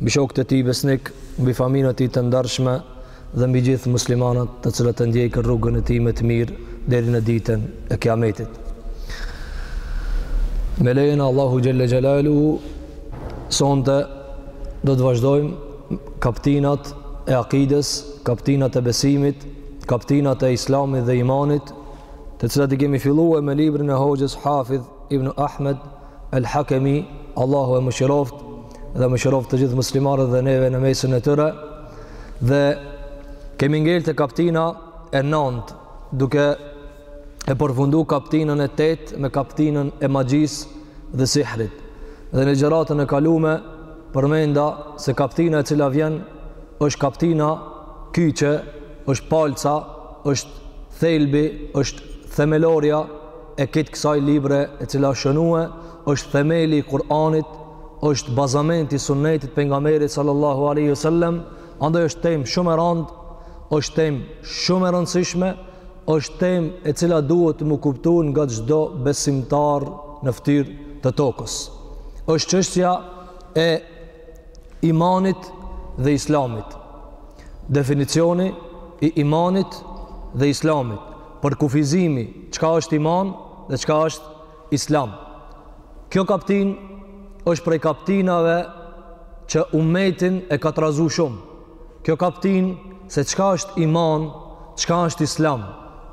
mbi shokët e tij besnikë, mbi familjen e tij të ndershme dhe mbi gjithë muslimanët të cilët e ndjekën rrugën e tij me të mirë deri në ditën e Kiametit. Me lejen e Allahu xhelle xhelaluhu sonte do të vazhdojmë kaptinat e akides, kaptinat e besimit, kaptinat e islamit dhe imanit, të cilat i kemi filluar me librin e Hoxhës Hafidh Ibn Ahmed El Hakemi, Allahu e mëshiroft dhe e mëshiroft të gjithë muslimanët dhe neve në mesin e tyre. Dhe kemi ngel te kaptina e nantë, duke e përfundu kaptinën e tetë me kaptinën e magjisë dhe sihrit. Dhe në ligjëratën e kalume përmenda se kaptina e cila vjen është kaptina kyçe, është palca, është thelbi, është themelorja e kitë kësaj libre e cila është shënue, është themeli i Kur'anit, është bazamenti i sunnetit pejgamberit sallallahu aleyhi sallem, andaj është temë shumë e randë, është temë shumë e rëndësishme, është temë e cila duhet të m'u kuptu nga çdo besimtar në ftyrë të tokës. është çështja e imanit dhe islamit. Definicioni i imanit dhe islamit. përkufizimi çka është iman dhe çka është islam. Kjo kaptinë është prej kaptinave që umetin e ka trazu shumë. Kjo kaptinë se çka është iman, çka është islam,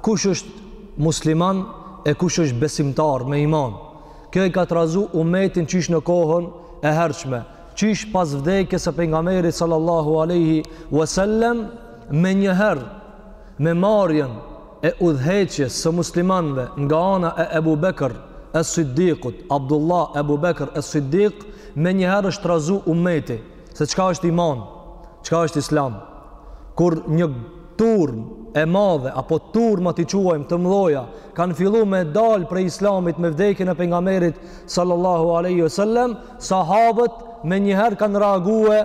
kush është musliman e kush është besimtar me iman. Kjo e ka trazu umetin qysh në kohën e hershme, qysh pas vdekjes së pejgamberit sallallahu aleyhi wasallam menjëherë Me marrjen e udhëheqjes së muslimanëve nga ana e Ebu Bekr Es-Siddikut, Abdullah Ebu Bekr Es-Siddik, menjëherë është trazu ummeti, se çka është iman, çka është islam. Kur një turmë e madhe, apo turma t'i quajmë të mdhaja, kanë fillu me dalë prej islamit me vdekjen e pejgamberit sallallahu aleyhi ve sellem, sahabët menjëherë kanë reague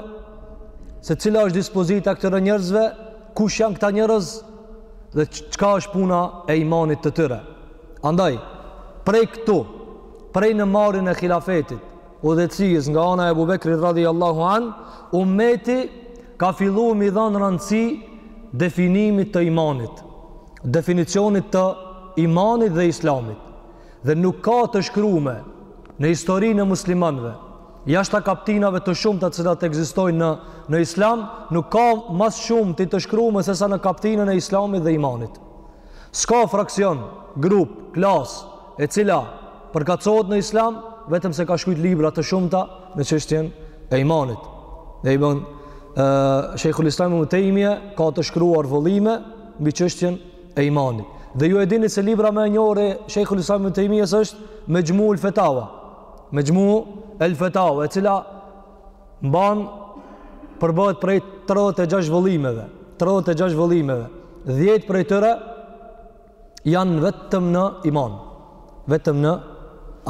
se cila është dispozita e këtyre njerëzve, kush janë këta njerëz dhe çka është puna e imanit të tyre. Andaj, prej këtu, prej në marrjen e hilafetit, udhëheqësisë nga ana e Abu Bekrit radhiyallahu an, ummeti ka fillu m'i dhanë randësi definimit të imanit, definicionit të imanit dhe islamit. Dhe nuk ka të shkrume në historinë e muslimanëve Jashta kaptinave të shumta të cilat ekzistojnë në në Islam, nuk ka më shumë të shkrume sesa në kaptinën e Islamit dhe imanit. S'ka fraksion, grup, klas e cila përkatësohet në Islam vetëm se ka shkruajt libra të shumta në çështjen e imanit. Dhe i ben ë Sheikhul Islam Ibn Taymija ka të shkruar volume mbi çështjen e imanit. Dhe ju e dini se libra më e njohur e Sheikhul Islam Ibn Taymija është Mejmu'ul Fatawa, Mexhmu El Fetaua, e cila mban përbëhet prej 36 vëllimeve, 36 vëllimeve, 10 prej tyre janë vetëm në iman, vetëm në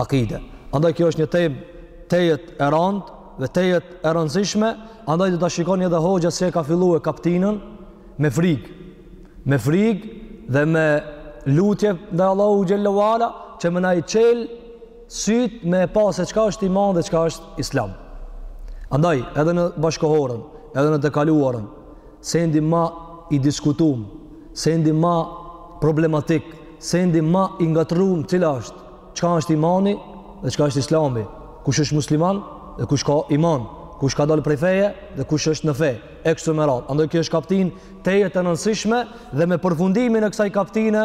akide. Andaj kjo është një temë tejet e randë dhe tejet e rëndësishme, andaj do ta shikoni edhe hoxha si e ka fillu kaptinën me frikë, me frikë dhe me lutje ndaj Allahu Xhelle ue ala që me na i çelë sytë me e pa se çka është iman dhe çka është islam. Andaj, edhe në bashkohorën, edhe në të kaluarën, sendi ma i diskutum, sendi ma problematik, sendi ma i ngatrrum cila është, çka është imani dhe çka është islami, kush është musliman dhe kush ka iman, kush ka dalë prej feje dhe kush është në fe, e kështu me radhë. Andaj, kjo është kaptinë tejet e rëndësishme dhe me përfundimin e kësaj kaptine,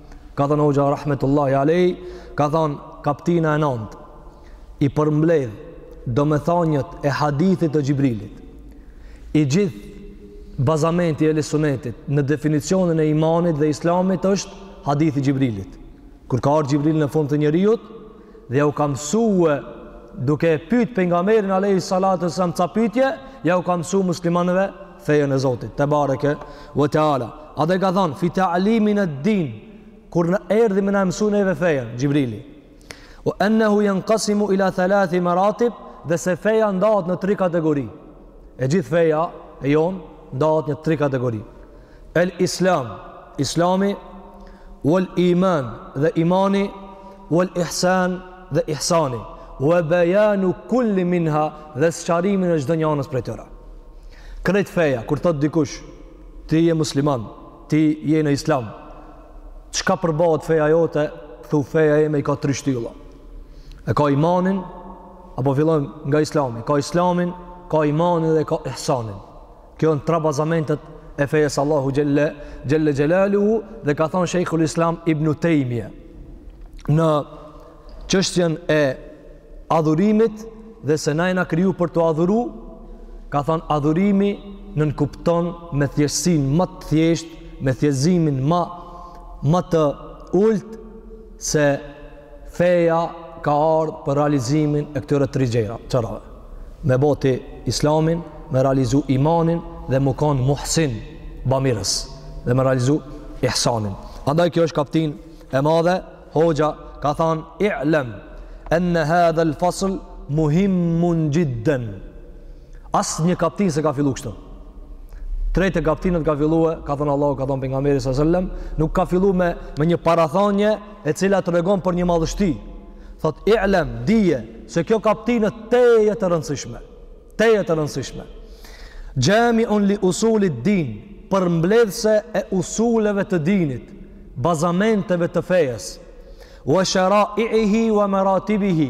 ka thënë hoxha rahmetullahi alejh ka thënë kaptina e nëntë i përmbledh domethanjet e hadithit të Xhibrilit i gjithë bazamenti i ehli sunetit në definicionin e imanit dhe islamit është hadithi i Xhibrilit kur ka ardhë Xhibrili në formë të njeriut dhe jau ka mësue duke e pyt pejgamberin alejhi salatu ues selam ca pytje jau ka mësu muslimanëve fejën e Zotit tebareke ue teala a dhe ka thonë fi ta'limina ed-din kur erdhi me na e mësu neve fejën Xhibrili ue ennehu jenkasimu ila thalathi maratib dhe se feja ndahet në tri kategori e gjithë feja e jonë ndahet në tri kategori El Islam, Islami, Wal Iman dhe Imani, Wal Ihsan dhe Ihsani, Wa Bayanu Kulli Minha dhe sqarimin e çdonjënës prej tyre. Krejt feja, kur thot dikush, ti je musliman, ti je në Islam, çka përbëhet feja jote, thu feja jeme i ka tri shtylla. E ka imanin, apo fillojmë nga Islami, e ka Islamin, ka imanin dhe e ka Ihsanin. Këto janë tre bazamentet e fejes së Allahut Xhelle, Xhelle Xhelaluhu dhe ka thonë Shejhul Islam Ibn Tejmije në çështjen e adhurimit dhe se ne na kriju për ta adhuru ka thonë adhurimi nënkupton me thjeshtësinë më të thjeshtë me thjeshtëzimin më më të ultë se feja ka ardhë për realizimin e këtyre tri gjërave. Me bo ti islamin, me realizu imanin dhe me konë muhsin, bamirës, dhe me realizu ihsanin. Andaj kjo është kaptinë e madhe, hoxha ka thanë, i'lem, enne hadhel fasl muhimmun xhidden. Asnjë kaptinë s'e ka fillu kështu. Drejt e kaptinët ka fillu e, ka thënë Allahu, ka thënë pejgamberi salallahu alejhi ve sellem, nuk ka fillu me, me një parathënie e cila tregon për një madhështi. Thotë, i'lem, dije, se kjo kaptinë tejet e rëndësishme. Tejet e rëndësishme. Xhamiun li usulid din, përmbledhëse e usuleve të dinit, bazamenteve të fesë, ue sheraiihi, ue meratibihi,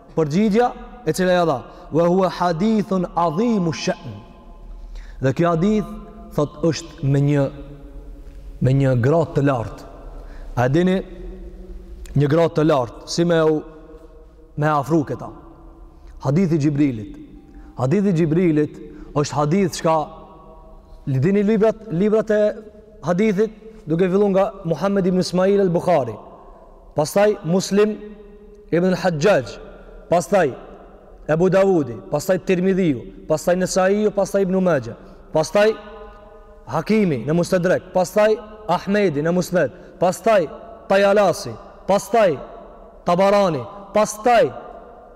Përgjigja e cila ia dha, "Wa huwa hadithun adhimu sha'n." Dhe ky hadith thotë është me një me një gradë të lartë. A e dini një gradë të lartë si me u me afru këta. Hadithi i Xhibrilit. Hadithi i Xhibrilit është hadith çka dini librat librat e hadithit duke fillu nga Muhammed ibn Ismail al-Bukhari. pastaj Muslim ibn al-Hajjaj, pastaj Ebu Davudi, pastaj Tirmidhiu, pastaj Nesaiu, pastaj Ibn Majah, pastaj Hakimi në Mustadrak, pastaj Ahmedi në Musnad, pastaj Tajalasi, pastaj Tabarani, pastaj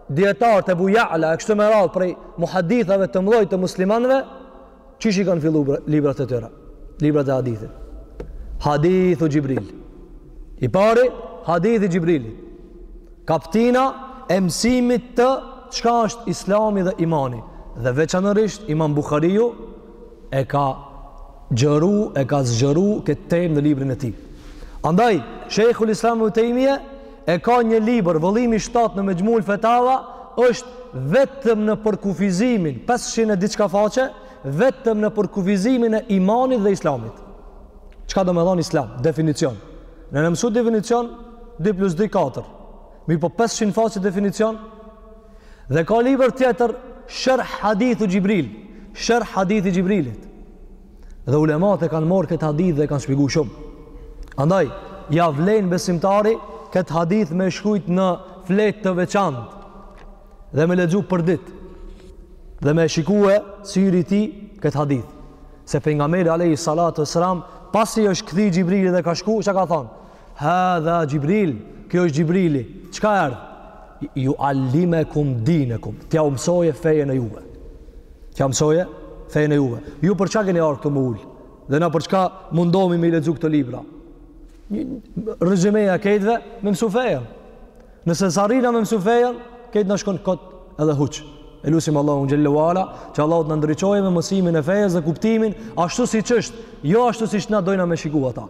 dijetarët Ebu Ja'la, e kështu me radhë prej muhadithave të mëdhenj të muslimanëve, Qysh i kanë fillu librat e tyre? Librat e hadithit. Hadithu Xhibril. I pari, hadithi i Xhibrilit. Kaptina e mësimit të çka është islami dhe imani. Dhe veçanërisht, imam Bukhariu e ka gjëru, e ka zgjëru këtë temë në librin e tij. Andaj, Shejhul Islam Ibn Tejmije, E ka një libër, vëllimi 7 në Mexhmul Fetava, është vetëm në përkufizimin, 500 e diçka faqe, vetëm në përkufizimin e imanit dhe islamit. Çka do me thonë islam? Definicion. Ne kem mësu definicion, 2 plus 2, 4. Mirëpo 500 faqe definicion, dhe ka libër tjetër, sherh hadithu Xhibril, sherh hadithi i Xhibrilit. Dhe ulemat e kanë marrë këtë hadith dhe e kanë shpjegu shumë. Andaj, ia vlen besimtari këtë hadith me e shkrujt në fletë të veçantë dhe me e lexu për ditë dhe me e shikue syri i tij këtë hadith. Se pejgamberi alejhi salatu ues-selam, pasi është kthy Xhibrili dhe ka shku, çka ka thonë? Hadha Xhibril, kjo është Xhibrili. Çka erdh? Jual-limukum dinekum. T'jau mësojë fejën e juve. T'jau mësojë fejën e juve. Ju për çka keni ardh këtu me u ul? Dhe na për çka mundohmi me i lexu këtë libra? Rezymeja e krejtve me mësu fejën. Nëse s'arrina me mësu fejën, krejt na shkon kot edhe huq. E lusim Allahun xhel-le ue ala, që Allahu të na ndriçojë me mësimin e fejës dhe kuptimin, ashtu siç është, jo ashtu siç na dojna me shiku ata.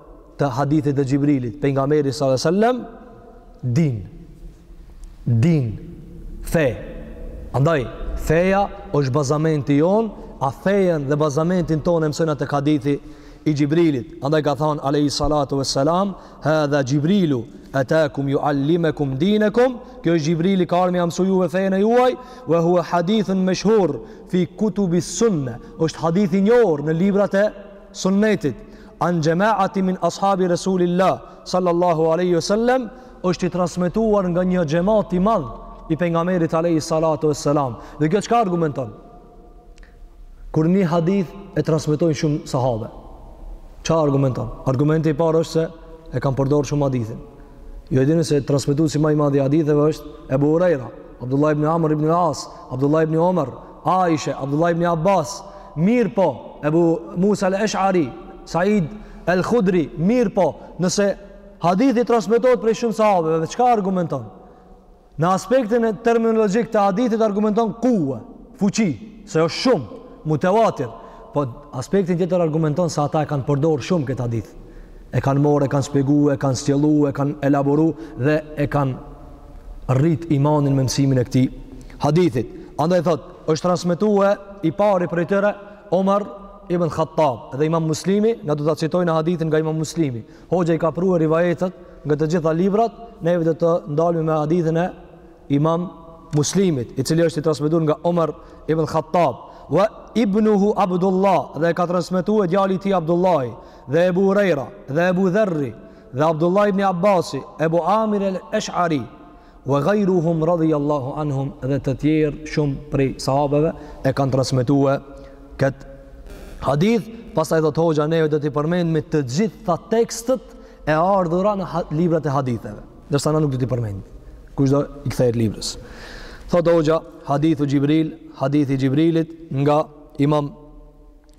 të hadithit të Xhibrilit, pejgamberi s.a.s. Din. Din. Fe. Andaj, feja është bazamenti jonë, a fejen dhe bazamentin tonë e mësojna tek hadithi i Xhibrilit. Andaj ka thonë, alejhi salatu ve selam, hadha Xhibrilu, etakum jual-limukum dinekum, kjo është Xhibrili ka ardh me jau mësu juve fejën e juaj, ve hua hadithun meshhur, fi kutubi sunne, është hadith i njohur në librat e sunnetit, An jama'ati min ashabi Rasulillah sallallahu alaihi wasallam është i transmetuar nga një xhemat i madh i pejgamberit alayhi salatu wassalam. Dhe kjo çka argumenton? Kur një hadith e transmetojnë shumë sahabe, çka argumenton? Argumenti i parë është se e kanë përdor shumë hadithin. Ju e dini se transmetuesi ma i madh i haditheve është Ebu Hurejra, Abdullah ibn Amr ibn As, Abdullah ibn Omar, Aishe, Abdullah ibn Abbas, mirëpo Ebu Musa al-Esh'ari, Said al-Khudri, mirëpo nëse hadithi transmetohet prej shumë sahabeve, dhe çka argumenton? Në aspektin terminologjik të hadithit argumenton kuwe, fuqi, se është shumë, mutevatir, po aspektin tjetër argumenton se ata e kanë përdorë shumë këtë hadith. E kanë morë, e kanë spjegu, e kanë shtjellu, e kanë elaboru dhe e kanë rrit imanin me mësimin e këtij hadithit. Andaj thot, është transmetue i pari prej tyre, Omar ibn Khattab, dhe imam muslimi, na do ta citojmë hadithin nga imam muslimi. Hoxha i ka prue rivajetat nga të gjitha librat, neve do të ndalmi me hadithin e imam muslimit, i cili është i transmetuar nga Omar ibn Khattab, wa ibnuhu Abdullah, dhe e ka transmetue djali i tij Abdullahi, dhe Ebu Hurejra, dhe Ebu Dherri, Dhe Abdullah ibn Abbasi, Ebu Amir el Esh'ari, Wa ghayruhum radiyallahu anhum dhe të tjerë shumë prej sahabeve e kanë transmetue këtë hadith, pastaj thot hoxha neve do t'i përmendmi të gjitha tekstet e ardhura në librat e haditheve, ndërsa na nuk do t'i përmendmi. Kush do i kthehet librës. Thot hoxha, hadithu Xhibril, hadithi Xhibrilit nga Imam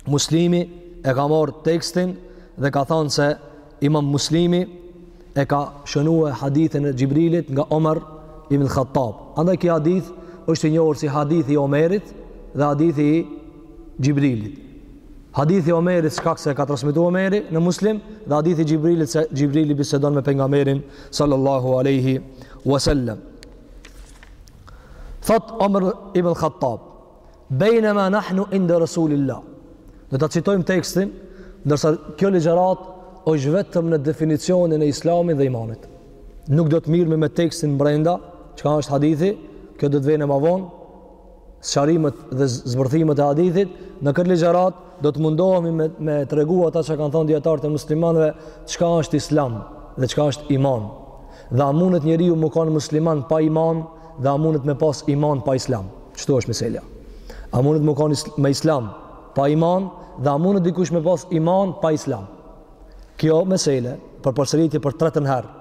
Muslimi e ka marrë tekstin dhe ka thënë se Imam Muslimi e ka shënuar hadithin e Xhibrilit nga Omar ibn al-Khattab. Andaj ky hadith është i njohur si hadithi i Omerit dhe hadithi i Xhibrilit. Hadithi i Omerit shkak se ka transmetuar Omeri në Muslim dhe hadithi i Xhibrilit se Xhibrili bisedon me pejgamberin sallallahu alaihi wasallam. Thot Omar ibn al-Khattab, Bejnema nahnu inde Resulillah. Do ta citojmë tekstin, ndërsa kjo ligjërat është vetëm në definicionin e Islamit dhe imanit. Nuk do të mirremi me tekstin brenda, çka është hadithi, kjo do të vjen më vonë, sqarimet dhe zbërthimet e hadithit, në këtë ligjërat do të mundohemi me me tregu atë që kanë thënë dijetarët e muslimanëve çka është Islam dhe çka është iman. Dhe a mundet njeriu me kanë musliman pa iman? dhe a mundet me pas iman pa islam? Qëtu është meselja. A mundet me kanë me islam pa iman dhe a mundet dikush me pas iman pa islam? Kjo mesele, po e përsëriti për të tretën herë,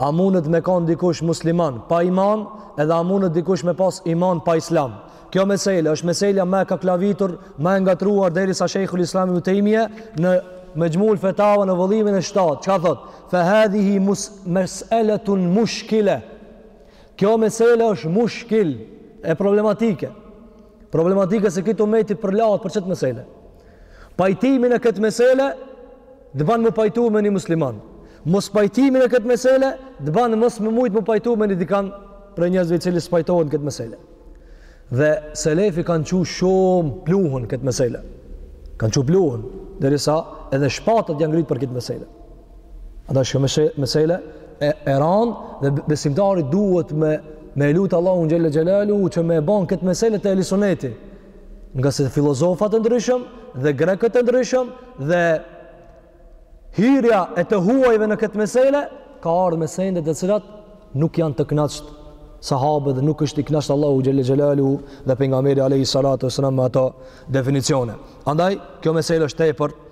a mundet me kanë dikush musliman pa iman edhe a mundet dikush me pas iman pa islam? Kjo mesele është meselja me ka kllavitur, me ka ngatërruar derisa shejhul islam Ibn Tejmije në Mexhmuul fetava në vëllimin e shtatë. Çka thot? Fe hadhihi mus, meseletun mushkile. Kjo mesele është mushkile, problematike. Problematike se krejt umeti përlahet për qëtë mesele. Pajtimi në këtë mesele të banë m'u pajtu me një musliman. Mos pajtimi në këtë mesele të banë mos me mujtë m'u pajtu me një dikan prej njerëzve i cili s'pajtohet në këtë mesele. Dhe selefi kanë çu shumë pluhën në këtë mesele. Kanë çu pluhën derisa edhe shpatat janë ngritë për këtë mesele. Andaj është kjo mesele e, e randë dhe besimtari duhet me, me lutë Allahun xhele xhelaluhu që me e banë këtë mesele te ehli suneti. Ngase filozofat e ndryshëm dhe grekët e ndryshëm dhe hyrja e të huajve në këtë mesele ka ardhë me sende të cilat nuk janë të knaqët sahabet dhe nuk është i knaqët Allahu xhele xhelaluhu dhe pejgamberi a.s. me ato definicione. Andaj, kjo mesele është tepër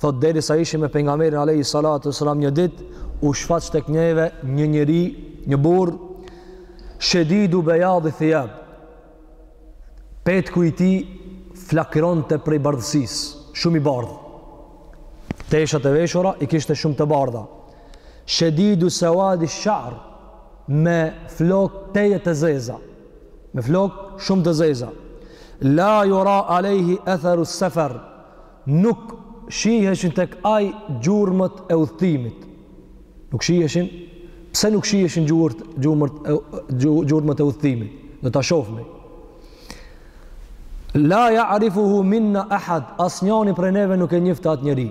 Thotë derisa ishim me pejgamberin alejhi salatu vesselam një dit, u shfaq tek neve një njeri, një burrë, shedidu bejadhi thijab, petku i tij flakëronte prej bardhësisë, shumë i bardhë. Teshat e veshura i kishte shumë të bardha. Shedidu sewadi shar me flok tejet të zeza, me flok shumë të zeza. La jura alejhi etheru sefer, nuk shiheshin tek ai gjurmët e udhëtimit nuk shiheshin pse nuk shiheshin gjurmët gjurmët e gjurmët e udhëtimit do ta shohmi la ya'rifuhu minna ahad asnjëri prej neve nuk e njifte atë njeri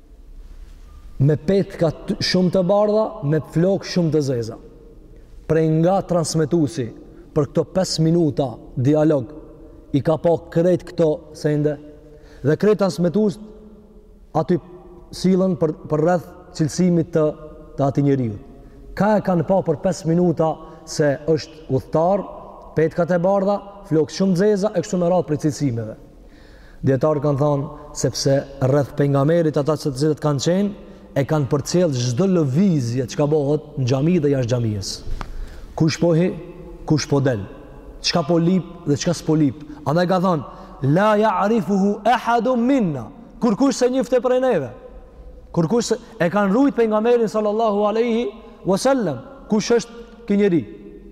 me petka shumë të bardha, me flokë shumë të zeza. Prej nga transmetusi, për këto 5 minuta dialog, i ka pa krejt këto sende, dhe krejt transmetusit aty sillen për, për rreth cilësimit të, të atij njeriu. Ka e kanë pa për 5 minuta se është udhtar, petkat e bardha, flokë shumë të zeza, e kështu me radhë prej cilësimeve. Dijetarët kanë thënë sepse rreth pejgamberit ata që të cilët kanë qenë e kanë përcjell çdo lëvizje çka bëhet në xhami dhe jashtë xhamisë. Kush po hin, kush po del, çka po lip dhe çka s'po lip. Andaj ka thënë la ya'rifuhu ahadun minna. Kurkush s'e njifte prej neve. Kur kush se, e kanë rujt pejgamberin sallallahu alaihi wasallam, kush është ky njeri?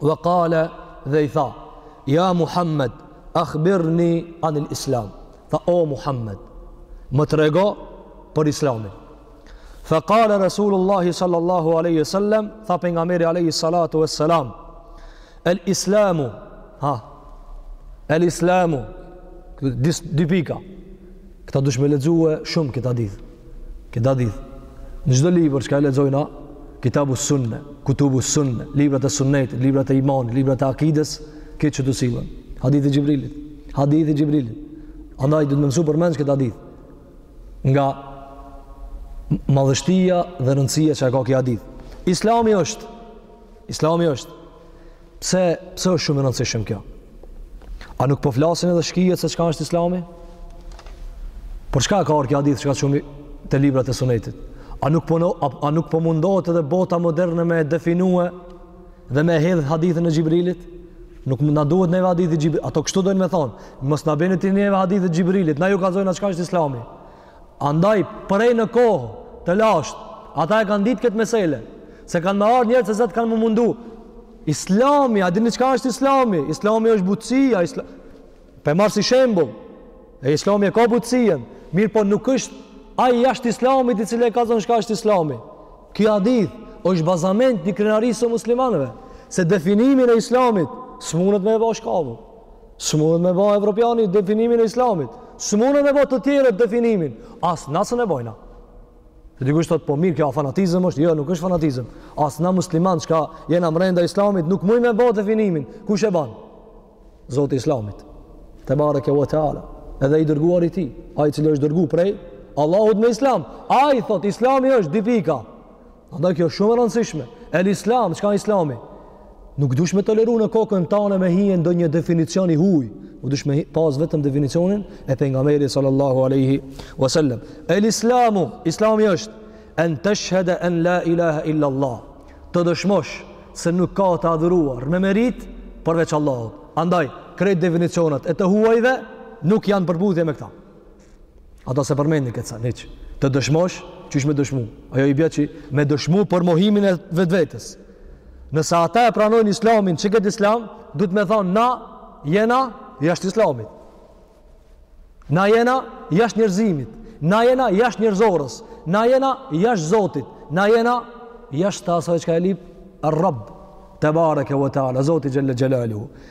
Wa qala dhe i tha, ja Muhammed, akhbirni anil islam. Tha, o Muhammed, më trego për islamin. Fa kale Resulullahi sallallahu aleyhi sallam, tha pejgamberi aleyhi salatu e salam, el islamu, ha, el islamu, dy pika, Këta duhesh me lexue shumë këtë hadith. Këtë hadith. Në çdo libër çka e lexojna, Kitabu Sunne, Kutubu Sunne, librat e Sunnetit, librat e imanit, librat e akides, ke që t'u sillet. Hadithi i Xhibrilit. Hadithi i Xhibrilit. Andaj duhet me msu përmendsh këtë hadith. Nga madhështia dhe rëndësia që e ka ky hadith. Islami është Islami është Pse, pse është shumë e rëndësishme kjo? A nuk po flasin edhe shkijet se çka është Islami? Por çka ka ardh ky hadith kaq shumë te librat e sunetit? A nuk po a, a nuk po mundohet edhe bota moderne me definue dhe me e hedh hadithin e Xhibrilit? Nuk na duhet neve hadithi i Xhibrilit. Ata kështu dojnë me thonë, mos na bjen ti neve hadithin e Xhibrilit, na ju kallzojna çka është islami. Andaj, prej në kohë të lashtë, ata e kanë ditë këtë mesele, se kanë me ardhë njerëz e do të kanë me u mundu. Islami, a dini çka është islami? Islami është butësia, isla... pe marr si shembull, e islami e ka butësien, mirëpo nuk është ai jashtë islamit i cili e kallzon çka është islami. Ky hadith është bazament i krenarisë së muslimanëve, se definimin e islamit, s'mundet me e ba askush. S'mundet me ba evropiani definimin e islamit. S'munden me ba të tjerët definimin. As na s'e bojna. Se dikush thotë po mirë, kjo fanatizëm është, jo, nuk është fanatizëm. As na musliman çka jena mrenda islamit, nuk mund me ba definimin. Kush e banë? Zoti i islamit. Tebareke ve teala. Edhe i dërguari i tij. Ai i cili është dërgu prej Allahut me islam. Ai thot, islami është dy pika. Andaj kjo është shumë e rëndësishme. El Islam, çka Islami? Nuk duhesh me toleru në kokën tane me hi ndonjë definicion i huaj. Duhesh me pas vetëm definicionin e pejgamberit sallallahu aleyhi wasallam. El Islamu, Islami është en teshhede en la ilaha illa Allah. Të dëshmosh se nuk ka të adhuruar me meritë përveç Allahut. Andaj, krejt definicionet e të huajve nuk janë në përputhje me këta. Ata s'e përmendin këtë sen, hiç. Të dëshmosh, qysh me dëshmu. Ajo i bjen që me dëshmu për mohimin e vetvetes. Nëse ata e pranojnë islamin, qe këtë islam, duhet me thonë, na jena jashtë islamit. Na jena jashtë njerëzimit. Na jena jashtë njerëzores. Na jena jashtë zotit. Na jena jashtë asaj çka e lyp Rabb, tebareke ve teala, Zoti xhel-le xhelaluhu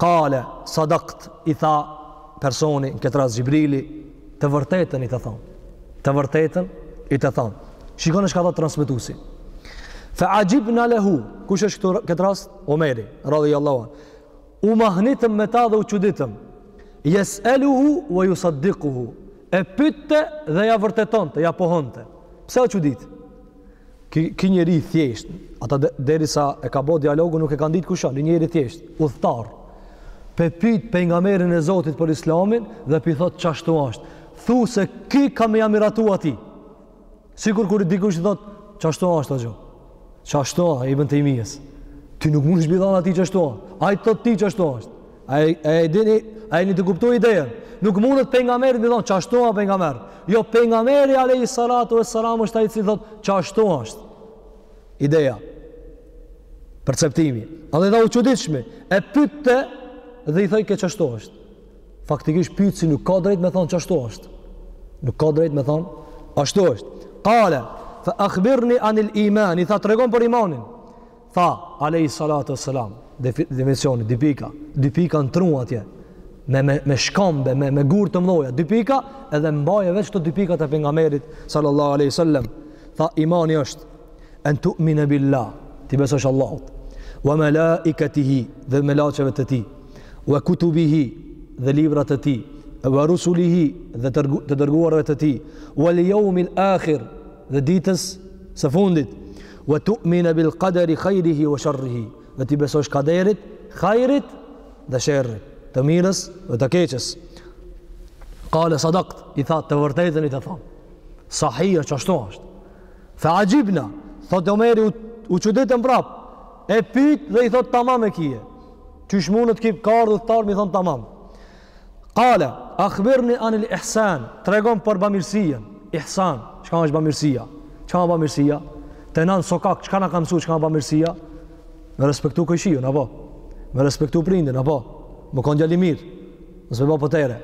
Kale, sadakt, i tha personi, në këtë rast Xhibrili, të vërtetën e ke thonë. Të vërtetën e ke thonë. Shikoni çka tha transmetuesi. Fe axhibna lehu, kush është këtu, n'këtë rast? Omeri, radijallahu anhu. U mahnitëm me ta dhe u çuditëm. Jes'eluhu ve jusaddikuhu. E pytte dhe ja vërtetonte, ja pohonte. Pse u çudit? Ky ky njeri i thjeshtë, ata derisa e ka bë dialogun nuk e kanë ditë kush është, një njeri i thjeshtë, udhëtar. Pe pyet pejgamberin e Zotit për Islamin dhe pi thot qashtu është. Thuse ky ka me ja miratu atij. Sikur kur dikush i thot qashtu është axho. Qashtu â, i bën fëmijës. Ti nuk mund të i thush atij qashtu â. Ai thot ty qashtu është. A e, a e dini, a jeni tu e kuptu idenë? Nuk mundet pejgamberit t'i thonë, qashtu â pejgamber. Jo, pejgamberi, alejhi salatu ves selam, është ai i cili thotë, qashtu është. Ideja. Perceptimi. Edhe tha u çuditshim, e pytte dhe i thojke qashtu është. Faktikisht pytësi nuk ka drejt me thonë qashtu është. Nuk ka drejt me thonë, ashtu është. Kale, fa akhbirni anil iman, i tha tregom për imanin. Tha, alejhi salatu ves selam, definicioni, dy pika, dy pika në tru atje, me, me, me shkambij, me, me gurë të mdhoja, dy pika, edhe mbaje veç këto dy pikat e pejgamberit, sallallahu aleyhi sallam, tha imani është, en tu'mine billah, t'i besosh Allahut, wa melaiketihi dhe melaqeve të tij, wa kutubihi dhe librave të tij, wa rusulihi dhe të dërguarve të tij, wal jeumil akhir, dhe ditës së fundit wa tu'mina bil qadari khairihi wa sharrihi dhe t'i besosh kaderit khairit dhe sherrit të mirës dhe të keqës kale sadakt tha të vërtetën e the sahih është ashtu është fa ajibna thot Omeri u, u quditëm prap e pyt dhe i thot tamam e ki qysh mundet ki pejgamberit mi thon tamam Kale, akhbirni anil ihsan, tregon për bamirësien, ihsan, çka është bamirësia? Çka bamirësia? Te na n'sokak, çka na kan msu, çka bamirësia? Me respektu kojshinë, apo? Me respektu prindin, apo? Me konë djal i mirë, mos me bo potere.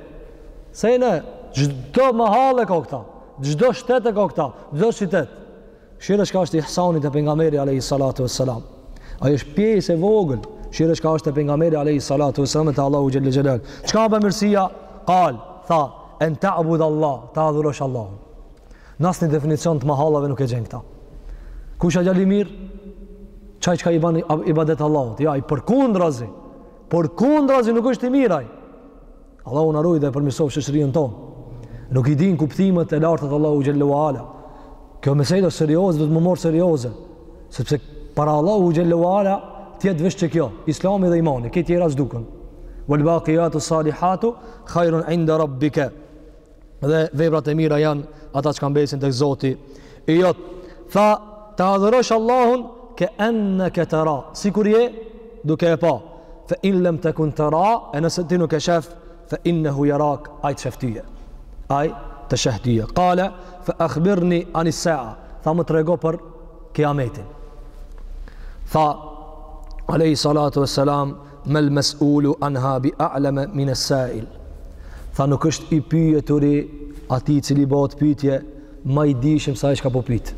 Sejne, çdo mahallë e ka këta, çdo shtet e ka këta, çdo qytet. Kshire çka është ihsani te pejgamberi alayhi salatu vesselam. Ajo është pjesë e vogël. Kshire çka është te pejgamberi alayhi salatu vesselam te Allahu xhel xelal. Çka bamirësia? Qal, tha, en ta'bud Allah, ta adhurosh Allahun. N'asni definicion të mahallave nuk e gjen këta. Kush është djal i mirë? Qaj çka i bën ibadet Allahut. Jo, përkundrazi. Përkundrazi nuk është i mir ai. Allahu na rujt dhe e përmirësoft shoqërinë tonë. Nuk i din kuptimet e larta të Allahu xhallahu ala. Kjo mesela serioze do të mu morr serioze, sepse para Allahu xhallahu ala t'jet veç kjo, Islami dhe imani, këto tjera zhduken. Wal baqiyatu salihatu khairun inda rabbika. dhe veprat e mira janë ata çka mbesin tek Zoti yt tha të adhurosh Allahun ke enneke tera sikur je duke e pa fe in lem tekun tera e nëse ti nuk e shef fe innehu jerak aj të shef ty aj të shef ty kale fe akhbirni anis-sa'a tha më trego për kiametin tha alejhi salatu ve selam Mel mes'ulu anha bi a'lama min as-sa'il. Tha nuk është i pyeturi atij cili bëhet pyetje më i dijshëm se ai çka po pyet.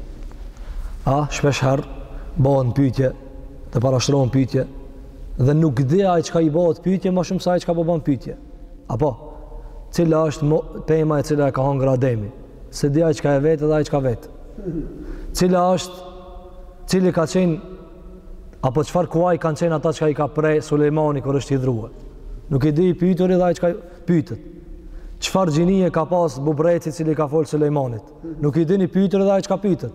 A shpesh herë bëhen pyetje, të parashtrohen pyetje dhe nuk di ai çka i bëhet pyetje më shumë se ai çka po bën pyetje. Apo cila është mo, pema e cila e ka hëngër Ademi? S'e di ai çka e vetë dhe ai çka vetë. Cila është cili ka qenë Apo çfarë kuaj kanë qenë ata çka i ka pre Sulejmani kur është idhnu? Nuk i di i pyeturi dhe ai çka pyetet. Çfarë gjinie ka pas bubreci i cili ka fol Sulejmanit? Nuk i din i pyeturi dhe ai çka pyetet.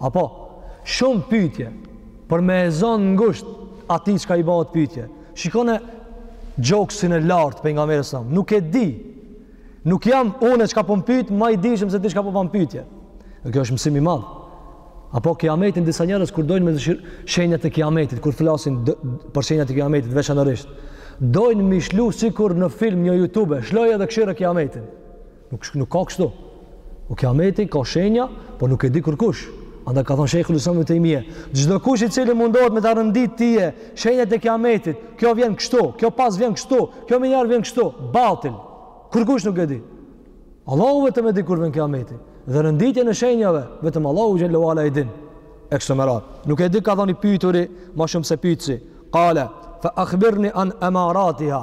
Apo shumë pyetje për me e zon ngusht atij çka i bëhet pyetje. Shikone gjoksin e lartë pejgamberit sa, nuk e di. Nuk jam unë çka po mpyt, ma i dijshëm se ti çka po bën pyetje. Dhe kjo është mësim i madh. Apo kiametin disa njerëz kur dojnë me kshir shenjat e kiametit, kur flasin për shenjat e kiametit veçanërisht, dojnë me i lshu sikur në film në YouTube, lshoj edhe kshire kiametin. Nuk nuk ka kështu. O kiameti ka shenja, po nuk e di kërkush. Andaj ka thonë Shejhul Islam ibnu Tejmije, çdokush i cili mundohet me ta rendit tije, shenjat e kiametit, kjo vjen kështu, kjo pas vjen kështu, kjo minjarë vjen kështu, batil, kërkush nuk e di. Allahu vetëm e di kur vjen kiameti, dhe renditjen e shenjave, vetëm Allahu xhel-le ve ala i din, e kështu me radhë. Nuk e di ka thonë i pyturi, ma shumë se pytësi, kale, fa akhbirni an emaratiha,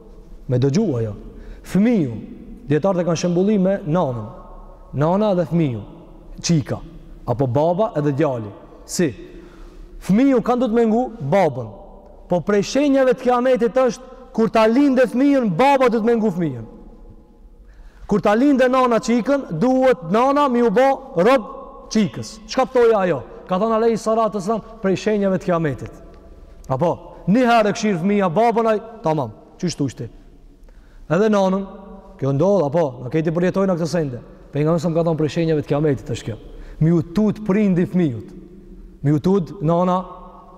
Me dëgju ajo. Fëmiju, dijetarët e kanë shembull me nanën. Nana edhe fëmiju, çika, apo baba edhe djali. Si? Fëmiju kanë duhet me ngu babën. Po prej shenjave të kiametit është, kur ta lindë fëmijën, baba duhet me ngu fëmijën. Kur ta lindë nana çikën, duhet nana me ju bo rob çikës. Çka po thojë ajo? Ka thënë alejhi salatu ve selam prej shenjave të kiametit. Apo, një herë e kshyr fëmija babën ai, tamam, qysh tushti. Edhe nanën, kjo ndodh a po, na krejt i përjetojna këto sende. Pejgamberi alejhi selam ka thonë prej shenjave të kiametit është kjo. Me ju tut prindi fëmijut. Me ju tut nana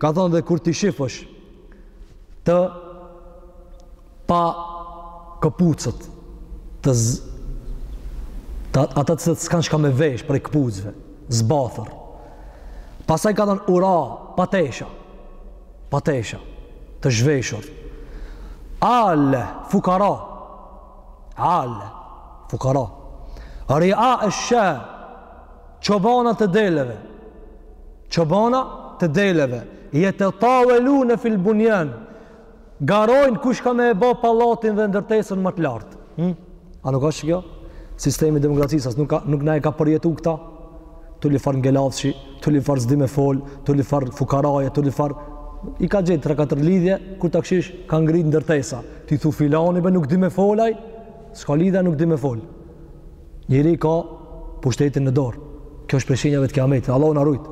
Ka thënë dhe kur t'i shifësh të pa këpucët, të z... të ata të cilët s'kanë shka me vesh prej këpucëve, zbathër. Pastaj ka thënë ura, pa tesha, pa tesha, të zhveshur. Ale, fukara, ale, fukara. Riae sha, Çobana të deleve Çobana të deleve Jetetavelune fil bunjan Garojnë kush ka me e bo pallatin dhe ndërtesën ma të lartë hm? A nuk është kjo? Sistemi i demokracisë nuk, nuk na e ka përjetu këta Turlifarë ngelavësi Turlifarë s'di me fol Turlifarë fukaraje Turlifarë I ka gjetë 3-4 lidhje Kur ta kshish ka ngritë ndërtesa Ti thu filani be nuk di me fol ai S'ka lidhje nuk di me fol. Njëri ka pushtetin në dorë. Kjo është prej shenjave të kiametit. Allahu na rujt.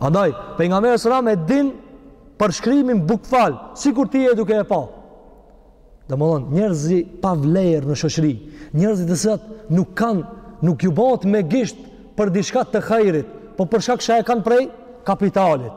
Andaj, Pejgamberi alejhi selam e din përshkrimin bukval, sikur ti je duke e pa. Domethonë, njerëzit pa vlerë në shoqëri, njerëzit të cilët nuk kanë, nuk ju bohet me gisht për diçka të hajrit, po për shkak se e kanë prej kapitalit.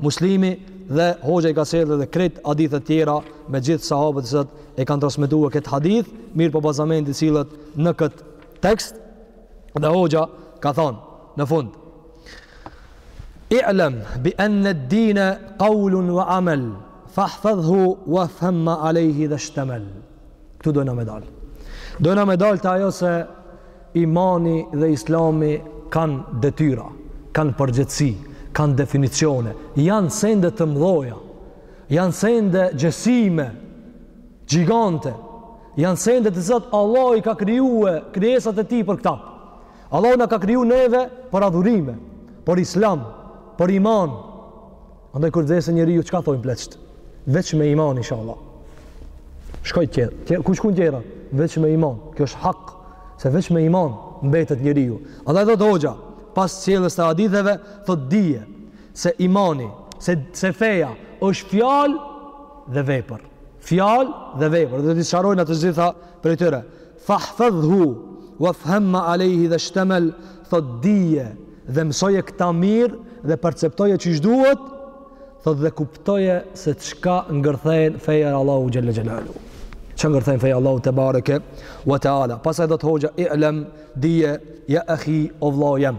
Muslimi dhe hoxha i ka sjellë edhe krejt hadithet tjera me gjithë sahabët të cilat e kanë transmetuar këtë hadith, mirëpo bazamenti sillet në këtë tekst dhe hoxha ka thonë në fund I'lam bi anna ad-din qawlun wa amal fahfadhhu wafham ma alayhi dha shtamal. Këtu dojna me dalë. Dojna me dalë te ajo se imani dhe islami kanë detyra, kanë përgjegjësi, kanë definicione, janë sende të mdhoja, janë sende gjësime, gjigante, janë sende të cilat Allahu i ka kriju krijesat e tij për këta. Allahu na ka kriju neve për adhurime, për islam, për iman, Andaj kur vdes njeriu, çka thojnë pleqt? Veç me iman, inshallah. Shkojnë tjerat. Ku shkun tjerat? Veç me iman. Kjo është hak. Se veç me iman, mbetet njeriu. Andaj thot hoxha, pas sjelljes të haditheve, thot dije, se imani, se, se feja, është fjal dhe vepër. Fjal dhe vepër. Dhe do t'i sqarojmë ato gjitha prej tyre. Fahfadhhu wafham ma alejhi dhe ishtemel, thotë dije dhe mësoje këta mirë dhe perceptoje qysh duhet, thotë dhe kuptoje se çka ngërthen feja e Allahut xhelle xhelaluhu. Çka ngërthen feja Allahu tebareke wa taala. Pastaj thotë hoxha i'lam dije ya akhi o vllau jem.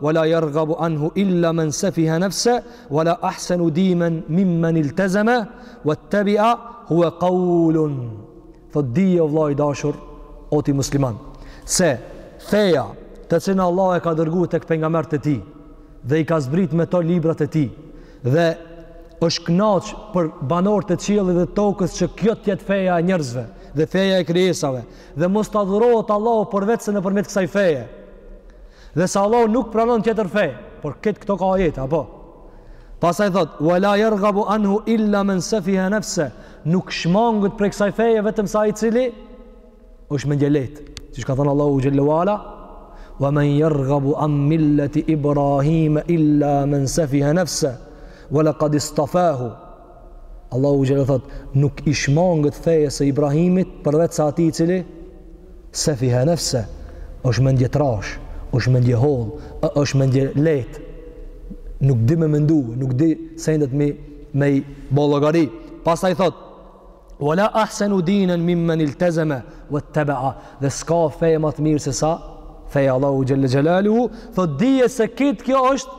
Wala yarghabu anhu illa man safiha nafsah wala ahsanu dinan mimman iltazama wattaba'ah huwa qawlun. Thot di o vlla i dashur o ti musliman se feja të cilën Allah e ka dërgu tek pejgambert e tij dhe i ka zbrit me to librat e tij dhe është kënaq për banorët e qiellit dhe tokës që kjo të jetë feja e njerëzve dhe feja e krijesave dhe mos t'adhurohet Allahu përveç se nëpërmjet kësaj feje. Dhe se Allahu nuk pranon tjetër fe, për këtë këto ka ajete, apo? Pasaj thot, wa la yarghabu anhu illa man safiha nafsa, nuk shmanget prej kësaj feje vetëm se ai i cili është mendjelehtë. Siç ka thënë Allahu xhelle ue ala, wa man yarghabu an millati ibrahim illa man safiha nafsa wa laqad istafahu Allahu xhelle thot, nuk i shmanget fesë së Ibrahimit përveç se atij i cili, sefihe nefseh, është mendjetrash, është mendjeholl, është mendjeleht, nuk di me mendu, nuk di sendet me, me i llogarit. Pastaj thot, wala ahsenu dinen mimmen iltezeme, vettebeah, dhe s'ka feje ma të mirë sesa feja e Allahut xhelle xhelaluhu, thot, dije se kitë kjo është,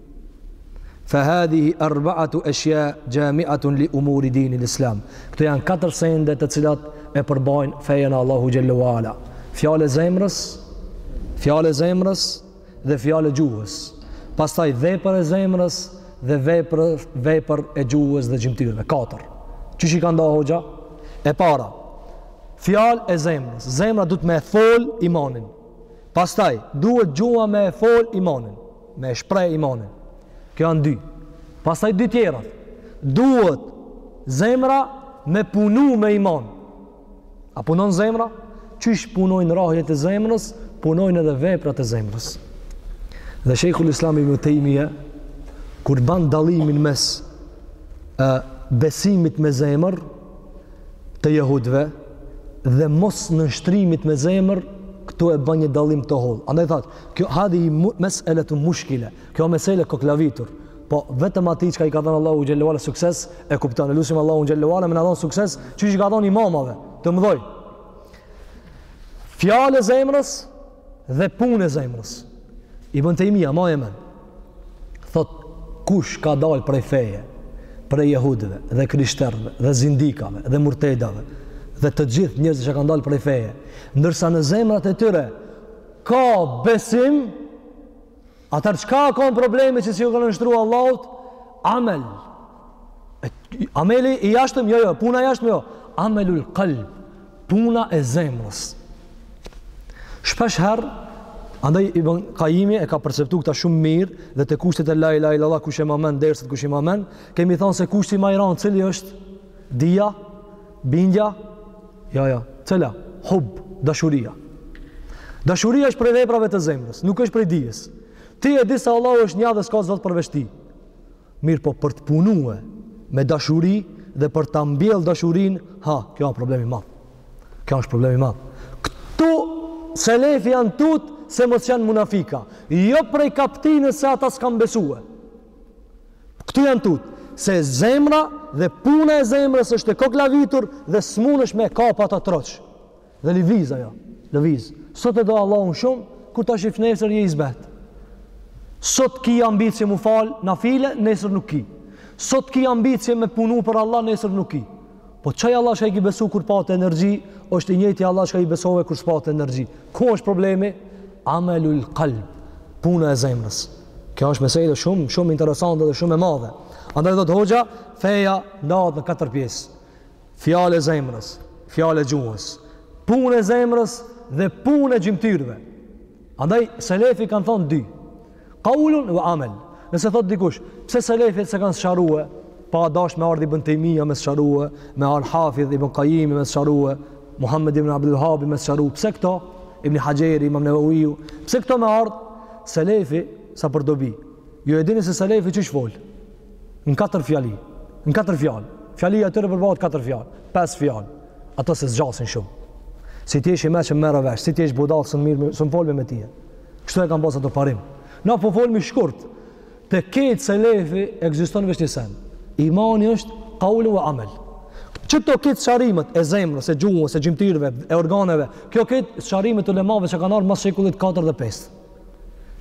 Fa hadhihi arba'atu ashya jami'atun li umuri dini al-islam. Këto janë katër sende të cilat e përbajnë fejen e Allahut xhelle ue ala. Fjalë e zemrës, fjalë e zemrës dhe fjalë e gjuhës. Pastaj vepër e zemrës dhe vepër vepër e gjuhës dhe gjymtyrëve. Katër. Qysh i ka nda hoxha? E para. Fjalë e zemrës. Zemra duhet me fol imanin. Pastaj duhet gjuha me e fol imanin. Me e shpreh imanin. Kjo janë dy. Pastaj dy tjerat. Duhet zemra me punu me iman. A punon zemra? Qysh punojnë rahjet e zemrës, punojnë edhe veprat e zemrës. Dhe Shejhul Islam Ibn Tejmije, kur ban dallimin mes e, besimit me zemër të jehudve dhe mosnënshtrimit me zemër, këtu e ban një dallim të hollë. Andaj thot, Kjo hadhihi meseletun mushkile, kjo mesele e koklavitur, po vetëm atij që ka i ka dhënë Allahu xhel-le ue ala sukses, e kupton, e lusim Allahun xhel-le ue ala me na dhënë sukses, që i ka dhënë imamave të mdhoj. Fjalë e zemrës dhe punë e zemrës. Ibn Tejmija e emnon. Thot, kush ka dalë prej feje, prej jehudve, dhe krishterve, dhe zindikave, dhe murtedave, dhe të gjithë njerëzit që ka dalë prej feje, ndërsa në zemrat e tyre, ka besim, atëherë çka kanë problemi që si ju ka nënshtru Allahut? Amel. E, ameli i jashtëm, jo, jo, puna e jashtme, jo. Amelul kalb, puna e zemrës. Shpesh herë, andaj Ibn Kajimi e ka perceptu këta shumë mirë dhe te kushtet e la ilahe il-lallah kush e ma men, derset kush i ma men, kemi thonë se kushti ma i ranë, cili është? Dija? Bindja? Jo, jo. Cila? Hub, dashuria. Dashuria është prej veprave të zemrës, nuk është prej dijes. Ti e di se Allahu është një dhe s'ka zot përveç Tij. Mirëpo për të punue me dashuri dhe për ta mbjell dashurinë, ha, kjo është problem i madh. Kjo është problem i madh. Këtu selefi janë tut se mos janë munafika. Jo prej kaptinës se ata s'kanë besue. Këtu janë tut, se zemra dhe puna e zemrës është e koklavitur dhe s'munesh me kap ata troç. Dhe lëviz ajo, lëviz. Sot e do Allahun shumë, kur ta shef nesër je i zbet. Sot ki ambicje m'u fal nafile, nesër nuk ki. Sot ki ambicje me punu për Allah, nesër nuk ki. Po qaj Allah që i ki besu kur pate energji, është i njëjti Allah që i besove kur s'pate energji. Ku është problemi? Amelul kalb, puna e zemrës. Kjo është mesele shumë, shumë interesante dhe shumë e madhe. Andaj thotë hoxha, feja ndahet në katër pjesë. Fjalë e zemrës, fjalë e gjuhës, punë e zemrës dhe punë e gjymtyrëve. Andaj selefi kanë thonë dy. Qaulun wa amal. Nëse thot dikush, pse selefi s'e kanë sqarue, po u dash me ardh Ibn Tejmija me sqarue, me ardh Hafidh Ibn Kajimi me sqarue, Muhammed Ibn Abdul Wahhabi me sqarue, pse këto? Ibn Hajeri, Imam Nawawi, pse këto me ardh? Selefi sa për dobi. Ju e dini se selefi qysh fol. Në katër fjali, në katër fjalë. Fjalia e tyre përbohet katër fjalë, pesë fjalë. Ata s'e zgjasin shumë. Si ti jesh i mëshëm merr vesh, si t'jesh budall s'un merr, s'un folmi me ti. Kështu e kanë pas ata parim. Na po folmi shkurt. Te këta selefi ekziston veç një sen. Imani është kaul ue amel. Kjo krejt sqarimet e zemrës, e gjuhës, e gjymtyrëve, e organeve, kjo krejt sqarimet e ulemave që kanë ardhur mas shekullit 4 dhe 5.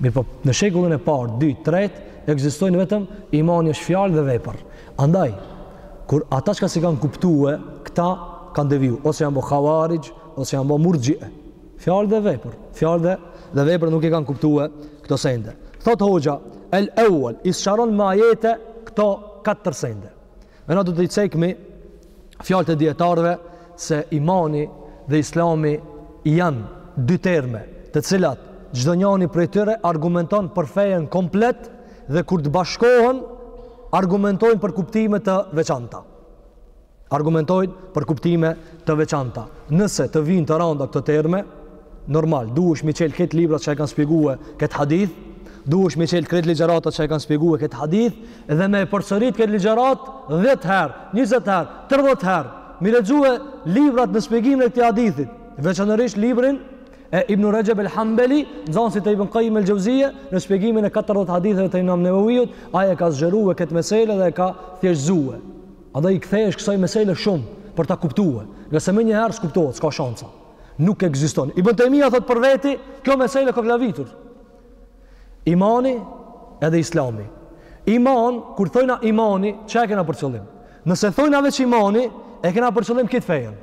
Mirpo në shekullin e parë, dytë, tretë ekzistojnë vetëm imani është fjalë dhe vepër. Andaj kur ata çka s'i kanë kuptue, këta kanë devijue, ose janë bo havarixh, ose janë bo murxhie. Fjalë dhe vepër, fjalë dhe dhe vepër nuk i kanë kuptue këto sende. Thot hoxha, el-euel, i sqaron me ajete këto katër sende. E na do t'i cekmi fjalët e dijetarëve se imani dhe islami janë dy terme të cilat çdo njani prej tyre argumenton për fejen komplet dhe kur të bashkohen argumentojnë për kuptime të veçanta argumentojnë për kuptime të veçanta nëse të vinë të randa këto terme Normal, duhesh mi çel krejt librat që e kanë spjegue këtë hadith, duhesh mi çel krejt ligjëratat që e kanë spjegue këtë hadith dhe me e përsërit këtë ligjërat 10 herë, 20 herë, 30 herë. Mi lexue librat në spjegimin e këtij hadithit, veçanërisht librin e Ibn Rexheb el-Hanbeli, nxënësit të Ibn Kajim el-Xheuzije në shpjegimin e 40 haditheve të Imam Neveviut, ai e ka zgjerue këtë mesele dhe e ka thjeshtëzue. Andaj i kthehesh kësaj mesele shumë për ta kuptue, se menjëherë s'kuptohet, s'ka shansa. nuk ekziston. Ibn Tejmija thot për veti, kjo mesele m'ka habitur. Imani edhe Islami. Iman, kur thojna imani, çka e kena për qëllim? Nëse thojna veç imani, e kena për qëllim krejt fejen.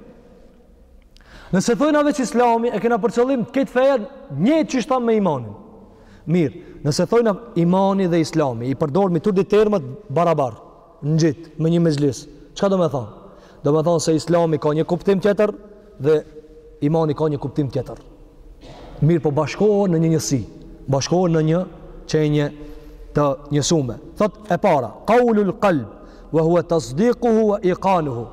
Nëse thojna veç Islami, e kena për qëllim krejt fejen, njejt qysh thamë me imanin. Mirë, nëse thojna imani dhe Islami, i përdormi të dy termat barabar. ngjit me një mexhlis. Çka domethonë? Domethonë se islami ka një kuptim tjetër dhe imani ka një kuptim tjetër. Mirëpo bashkohen në një njësi, bashkohen në një qenje të njësume. Thot e para, kaullu l'kalb, ve hua tasdikuhu ve ikanuhu.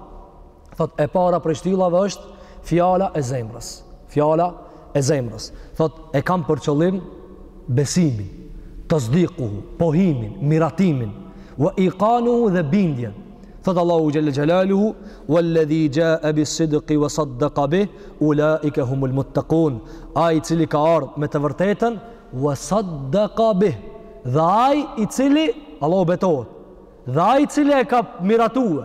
Thot e para prej shtyllave është fjala e zemrës. Fjala e zemrës. Thot e kam për qëllim besimin, tasdikuhu, pohimin, miratimin, wa ikanuhu dhe bindjen. Thot Allahu xhel-le xhelaluhu, wa-lledhi xhae bis-sidki wa saddaka bih, ulaike humul muttekun. Ai i cili ka ardhë me të vërtetën, wa saddaka bih. Dhe ai i cili, Allahu betohet, dhe ai i cili e ka miratue,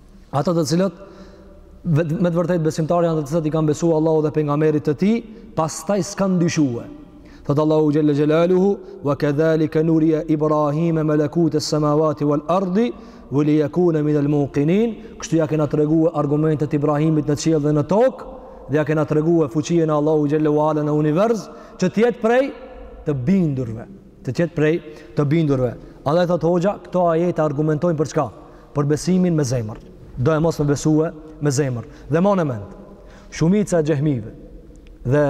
Ata të cilët me të vërtetë besimtarë janë të cilët i kanë besuar Allahu dhe pejgamberit të tij, pastaj s'kan dyshuar. Thot Allahu xhalla xhelaluhu wa kadhalika nuri Ibrahim malakut as-samawati wal ardi wa li yakuna min al-muqinin, kështu ja kena tregue argumentet Ibrahimit në qiell dhe në tokë dhe ja kena tregue fuqinë e Allahu xhalla wala në univers, që të jetë prej të bindurve. Të jetë prej të bindurve. Andaj thotë hoxha, këto ajete argumentojnë për çka? Për besimin me zemër. Domosdo me besue me zemër. Dhe mbane mend, shumica e xhehmive dhe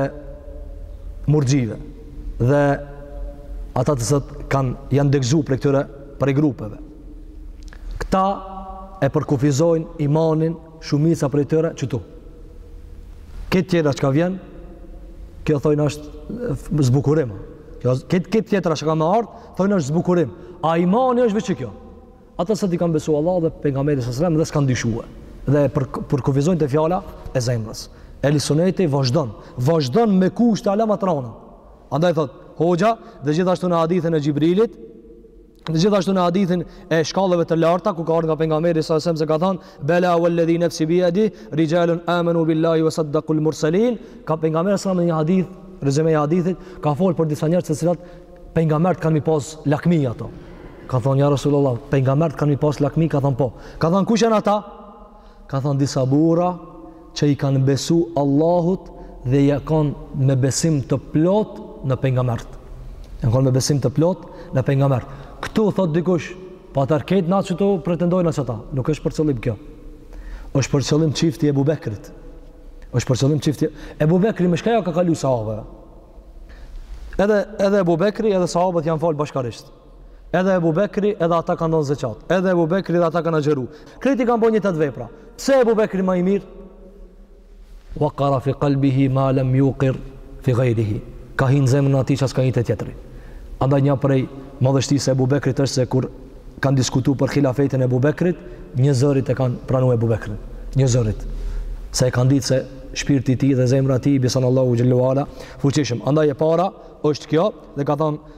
murxhive dhe ata të cilët kanë, janë degzu prej këtyre prej grupeve. Këta e përkufizojnë imanin Shumica prej tyre qitu. Këtë tjetra çka vjen, kjo thojnë është zbukurim. Kjo, këtë këtë tjetra çka me ardhë, thojnë është zbukurim. A imani është veç kjo. Ata cilët i kanë besu Allahut dhe pejgamberit a.s. dhe s'kanë dyshue. Dhe për, përkufizojnë te fjala e zemrës. Ehli Suneti vazhdon. Vazhdon me kushte ala ma trana. Andaj thot, hoxha dhe gjithashtu në hadithin e Xhibrilit, Gjithashtu në hadithin e shkallëve të larta ku ka ardh nga pejgamberi a.s. se ka thanë bela walladhi nafsi bi yadi rijalun amanu billahi wasaddaqul mursalin ka pejgamberi a.s. në një hadith rezyme e hadithit ka fol për disa njerëz të cilët pejgamberët kanë mi pas lakmi ata kanë thanë ja rasulullah pejgamberët kanë mi pas lakmi ka thanë po kanë thanë kush janë ata Ka thanë disa burra që i kanë besu Allahut dhe i kanë me besim të plot në pejgamberët. I kanë me besim të plot në pejgamberët. Këtu, thot dikush, pa po të gjithë krejt na qitu pretendojna q'ata. Nuk është për qëllim kjo. është për qëllim si Ebu Bekri. është për qëllim si Ebu Bekri me çka ja ka kalu sahabëve. Edhe, edhe Ebu Bekri edhe sahabët janë falë bashkarisht. Edhe Ebu Bekri edhe ata kanë dhënë zekat. Edhe Ebu Bekri edhe ata kanë agjeru. Krejt i kanë bo njëjtat vepra. Pse Ebu Bekri ma i mirë? Wa kara fi kalbihi ma lem jakir fi gajrihi. Ka hinë zemrën e tij që s'ka hinë te tjetri. Andaj një prej madhështisë së Ebu Bekrit është se kur kanë diskutu për hilafetin e Ebu Bekrit, njëzërit e kanë pranu Ebu Bekrin. Njëzërit. Se e kanë ditë se shpirti i tij dhe zemra e tij i beson Allahut xhelle ue ala fuqishëm. Andaj e para është kjo dhe ka thanë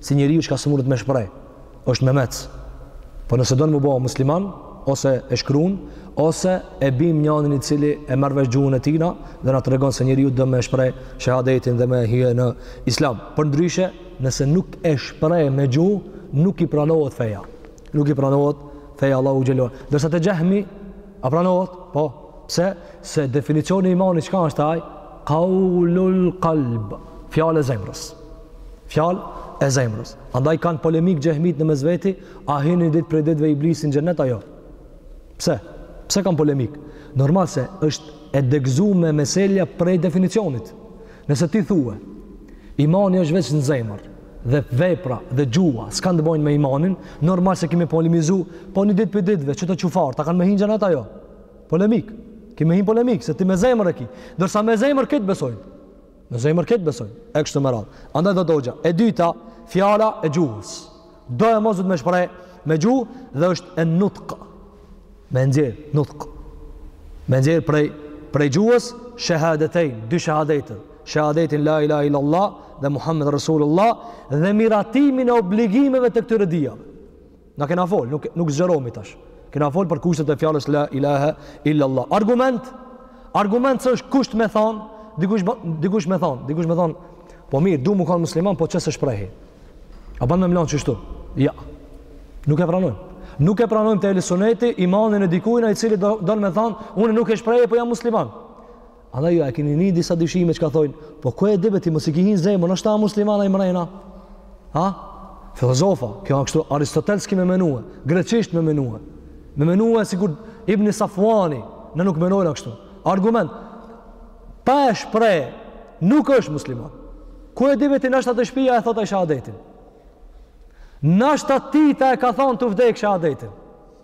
Se njeriu çka s'mundet me shpreh, është memec. Po nëse don mu bë musliman, ose e shkruan, ose e bim njanin i cili e merr vesh gjuhën e tina dhe na tregon se njeriu do me shpreh shahadetin dhe me hije në Islam. Përndryshe, nëse nuk e shpreh me gjuhë, nuk i pranohet feja. Nuk i pranohet feja Allahu xhelle xhelaluhu. Ndërsa te xehmi a pranohet? Po. Pse? Se definicioni i imanit çka asht ai? Kaulul kalb, fjalë e zemrës. Fjalë e zemrës. Andaj kanë polemik xhehmit në mes veti, a hyn një ditë prej ditëve Iblisi n'xhenet a jo. Pse? Pse kanë polemik? Normal se është e degëzuar meselja prej definicionit. Nëse ti thua, imani është vetëm në zemër dhe vepra dhe gjuha s'kan të bëjnë me imanin, normal se ki me polemizu, po një ditë prej ditëve, këta qufarët a kanë me hi n'xhenet a jo. Polemik. Ki me hi n'polemik, se ti me zemër e ki. Ndërsa me zemër këtë besojnë. Me zemër këtë besojnë. E kështu me radhë. Andaj dhe dogja. E dyta, fjala e gjuhës. Domosdo me shpreh me gjuhë dhe është en-nutk. Me nxjerr, nutk. Me nxjerr prej, prej gjuhës, shahadetejn, dy shahadetet. Shahadetin la ilaha illallah dhe Muhammed Rasulullah dhe miratimin e obligimeve të këtyre dyjave. Na kena fol, nuk nuk zgjerohemi tash. Kena fol për kushtet e fjalës la ilaha illa allah. Argument? Argument se është kusht me thon, dikush dikush me thon, dikush me thon, po mirë, du me kanë musliman, po qe s'e shprehi. A bën me m'lan kështu? Ja. Nuk e pranojmë. Nuk e pranojmë te ehli suneti imanin e dikujt ai i cili do don me thon, unë nuk e shpreh, po jam musliman. Andaj ju, a keni ni disa dyshime çka thojnë, po ku e di be ti, mos i ki hi n'zemër, nashta â musliman ai mrena? Ha? Filozofa, kjo â kështu, aristotelski me menue, greqisht me menue. Me menue sikur Ibni Safuani, na nuk menojna kështu. Argument, pa e shpreh, nuk është musliman. Ku e di be ti, nashta te shpia e thot ai shahadetin? Nashta tita e ka thonë tu vdekë shahadetin?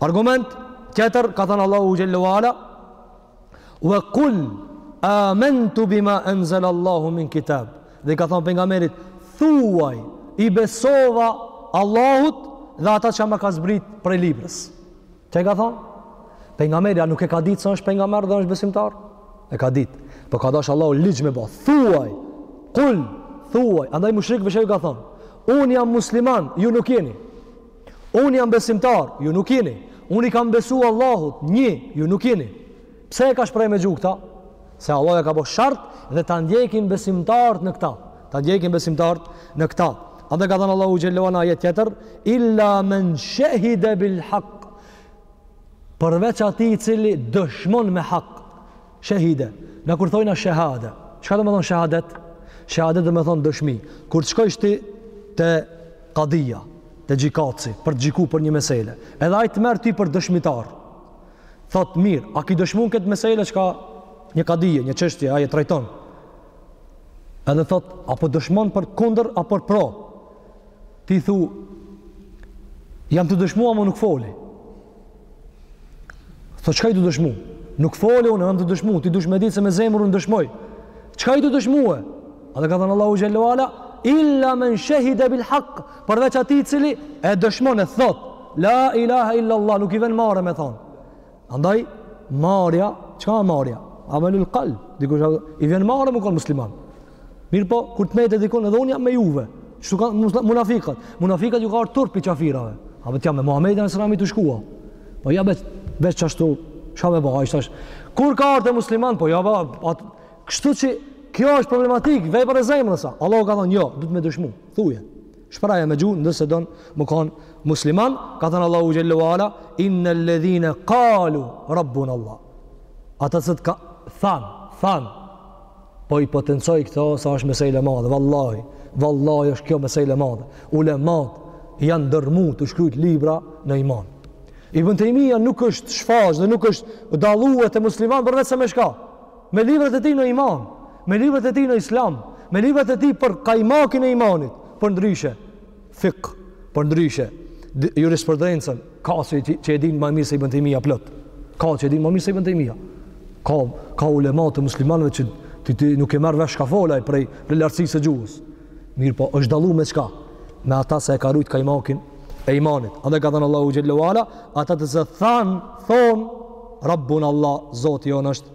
Argument tjetër ka thënë Allahu xhelle ve ala wa qul amantu bima anzal Allahu min kitab. Dhe i ka thënë pejgamberit thuaj i besova Allahut dhe ata çka më ka zbrit prej librës. Çka i ka thënë? Pejgamberi nuk e ka ditë se është pejgamber dhe është besimtar. E ka ditë. Po ka dash Allahu ligj me bë. Thuaj qul thuaj. Andaj mushrikëve u ka thënë un jam musliman, ju nuk jeni. Unë jam besimtar, ju nuk jeni. Unë i kam besu Allahut, një, ju nuk jeni. Pse e ka shpreh me gjuhë këta? Se Allahu e ka bo shart dhe ta ndjekin besimtart në këta. Ta ndjekin besimtart në këta. Andaj ka thënë Allahu xhelle ve ala n'ajet tjetër, illa men shahide bil haq, përveç atij i cili dëshmon me haq. Shehide, na kur thojna shehade. Çka domethënë shehadet? Shehadet domethënë dëshmi. Kur të shkojsh ti te kadia, te gjykatësi për të gjyku për një mesele, edhe ai të merr ty për dëshmitar. Thot mirë, a ki dëshmu n'këtë mesele çka një kadije, një çështje ai e trajton? Edhe thot, a po dëshmon për kundër apo për pro? Ti thu jam tu dëshmu, amo nuk foli. Thotë, çka je tu dëshmu? Nuk foli unë, jam tu dëshmu, ti dush me ditë se me zemër unë dëshmoj. Çka je tu dëshmu e? Edhe ka thënë Allahu xhelle ve ala, illa men shehide bil hak, përveç atij i cili e dëshmon e thot, la ilaha illa Allah, nuk i vjen marre me thonë. Andaj, marrja, çka marrja? Amelul kalb, dikush, i vjen marre me konë musliman. Mirëpo, kur të mejtë dikon edhe unë jam me juve. Kështu ka munafikat. Munafikat ju ka ardh turp prej qafirave. A vetë jam me Muhammed e Nësrami të shkua. Po ja vetë, vetë që ashtu, shka me ba, ishtë ashtë. Kur ka ardh te musliman, po ja ba, atë, kështu që kjo është problematik, vepër e zemrës. Allahu ka thonë, jo, duhet me dëshmu, thuje. Shprehe me gjuhë, nëse don me kanë musliman, ka thonë Allahu xhelle ve ala, innel-ledhine kalu, rabbunallah. Ata se të ka, thanë, thanë, Po i potencoj këto sa është meselë e madhe, vallahi, vallahi është kjo meselë e madhe. Ulemat janë dërmu tu shkrujt libra në iman. Ibn Tejmija nuk është shfaq dhe nuk është dallu te muslimanët përveç se me shka. Me librat e tij në iman, me librat e tij në islam, me librat e tij për kajmakin e imanit, përndryshe. Fikh, përndryshe, jurisprudencën, ka që, që e din më mirë se Ibn Tejmija plot. Ka që e din më mirë se Ibn Tejmija. Ka ka ulema të muslimanëve që ti, ti nuk e merr vesh ka folin prej prej lartësisë së gjuhës. Mirëpo, është dallu me çka? Me ata se e ka rujt kajmakin e imanit. Andaj ka thënë Allahu xhelle ve ala, ata të cilët than, thon Rabbunallah, Zoti jon është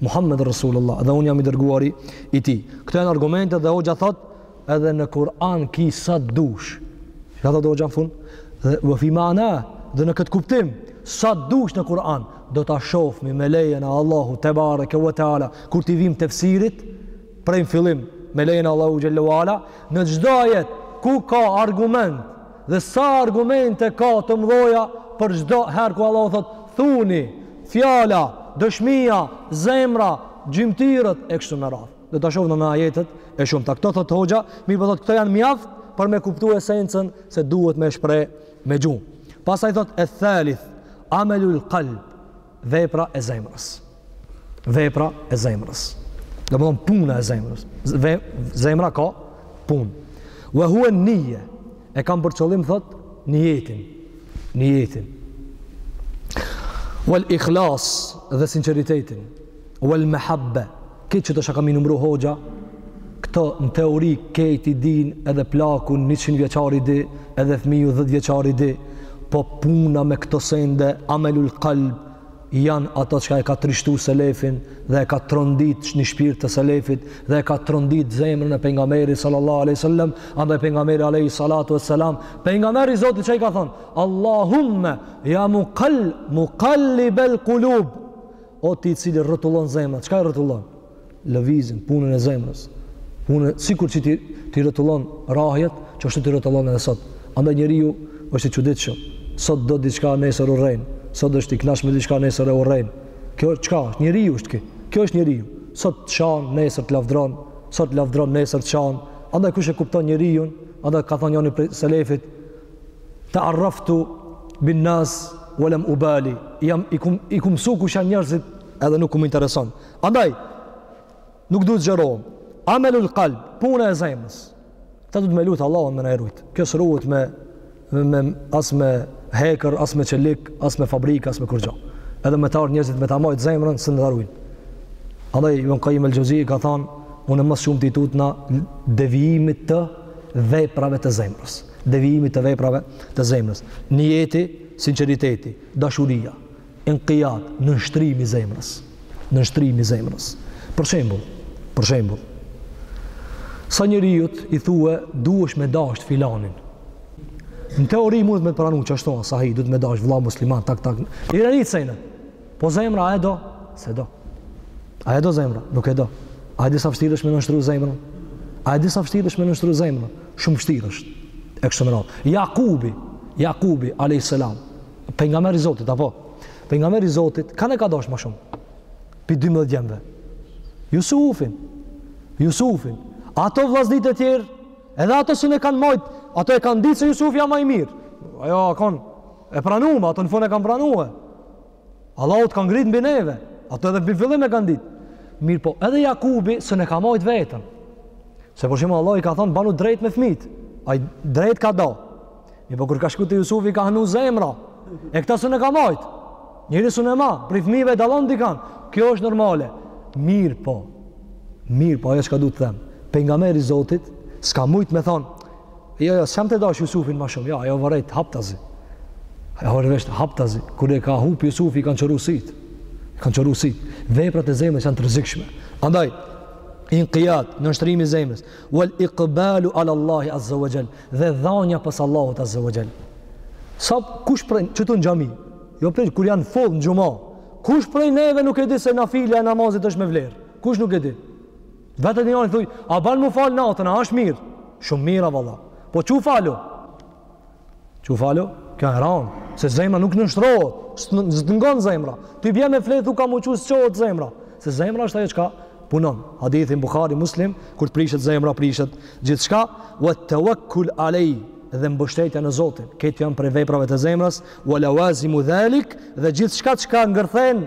Muhammed Resulullah dhe unë jam i dërguari i tij. Këto janë argumentet dhe Hoxha thot edhe në Kur'an ki sa dush. Çka thot Hoxha në fund? Ve fi mana dhe në këtë kuptim sa dush në Kur'an do ta shofmi me lejen e Allahut tebareke ve teala kur t'i vim tefsirit prej në fillim me lejen e Allahut xhelle ve ala në çdo ajet ku ka argument Dhe sa argumente ka të mëdhoja për çdo herë ku Allahu thotë thuni, fjala, dëshmia, zemra, gjymtyrët e kështu me radhë. Do ta shofim në ajetet e shumta. Këto thotë hoxha, mirëpo thotë këto janë mjaft për me kuptu esencën se duhet me shpreh me gjuhë. Pastaj thotë eth-thalith, amelul kalb. Vepra e zemrës. Vepra e zemrës. Domethonë puna e zemrës. Ve, zemra ka punë. Ve huve nije. E kam për qëllim, thot, nijetin. Nijetin. Vel ikhlas dhe sinqeritetin. Wel mahabbe, kejt qëto që ka i numru hoxha, këto në teori kejt i din edhe plaku 100 vjeçar i di, edhe fmiju 10 vjeçar i di, po puna me këto sende, amelul kalb, janë ato çka e ka trishtu selefin dhe e ka trondit në shpirt të selefit dhe e ka trondit zemrën e pejgamberit sallallahu aleyhi sallam andaj pejgamberi aleyhi salatu e sallam pejgamberi i Zotit çka i ka thonë Allahumme ja mukall mukallibel kulub O ti i cili rrotullon zemrat, çka e rrotullon? Lëvizin, punën e zemrës. Po sikur që ti t'i rrotullon rrahjet, qashtu t'i rrotullon edhe sot. Andaj njeriu është i çuditshëm. Sot do diçka nesër urren. Sot është i kënaqshëm me diçka nesër e urren. Kjo është çka? Njeriu është ky. Kjo është njeriu. Sot të shan, nesër të lavdron, sot lavdron, nesër të shan. Andaj kush e kupton njeriun, andaj ka thënë njoni prej selefit, Ta'arraftu bin nas wa lam ubali. Jam, i kam, i kam msu kush janë njerëzit edhe nuk po më intereson. Andaj nuk du e zgjerohem. Amelul qalb, puna e zemrës. Kta duhet me lut Allahun me na e rujt. Kjo s'ruhet me me, me as me hekër, as me çelik, as me fabrikë, as me kurrgjë. Edhe me të ardh njerëzit me ta majt zemrën s'e na rujn. Andaj Ibn Qayyim al-Jawzi ka thënë, unë ma shumë i tutna devijimit të veprave të zemrës. devijimit të veprave të zemrës. Nijeti, sinqeriteti, dashuria, inqiyad, nënshtrimi i zemrës. Nënshtrimi i zemrës. Për shembull, për shembull, sa njeriut i thua duhesh me dashtë filanin. Në teori mund me të pranu qashtu, sahi duhet me dashtë vëlla musliman tak tak. I rani cena. Po zemra a e do? Se do. A e do zemra? Nuk e do. A e di sa vështirë është me nënshtru zemrën? A e di sa vështirë është me nënshtru zemrën? Shumë vështirë është. E kshtu me radhë. Jakubi, Jakubi, a.s. Pejgamberi i Zotit, apo? Pejgamberi i Zotit, kanë e ka dasht ma shumë? Prej 12 djemve. Jusufin. Jusufin. Ato vllaznit e tjerë, edhe ato s'un e kanë majtë, ato e kanë ditë se Jusufi a ma i mirë. Ajo a kon e pranume, ato në fund e kanë pranume. Allahu të ka ngrit mbi neve. Ato edhe prej fillim e kanë ditë. Mirëpo, edhe Jakubi s'un e ka majtë vetën. Se për shembull Allahu i ka thonë, banu drejt me fmit. Ai drejt ka do. Mirëpo, kur ka shku te Jusufi, i ka anu zemra. E këta s'un e ka majtë. Njeri s'un e ma, prej fmive e dallon dikan. Kjo është normale. Mirëpo, mirëpo, ajo çka du të themë. Pejgamberi i Zotit, s'ka mujtë me thonë, Jo, jo, s'jam tu dashtë Jusufin ma shumë, jo, ajo vërehet haptazi. Ajo vërehet haptazi. Kur e ka hup Jusufin, i kanë qorru sytë. I kanë qorru sytë. Veprat e zemës janë të rëzikshme. Andaj, inkijad, nënshtrimi i zemrës, wal ikbalu ala Allahi azze ve xhel, dhe dhanja pas Allahut azze ve xhel. Sa kush prej, qëtu në xhami, jo prej, kur jam fol në xhuma, kush prej neve nuk e di se nafilja e namazit është me vlerë? Kush nuk e di? Vete njanin thuj, a banë mu falë natën, a është mirë? Shumë mirë, he valla. Po çu falu! Çu falu! Kjo e randë, se zemra nuk nënshtrohet, s'të ngon zemra. Ti bje me fjetë, u ka mu çu, s'çohet zemra. Se zemra është ajo çka punon. Hadithi Bukhari Muslim, kur të prishet zemra, prishet gjithçka, ue tewekkul alej dhe mbështetja në Zotin. Këto janë prej veprave të zemrës, ue lewazimu dhalik dhe gjithçka çka ngërthen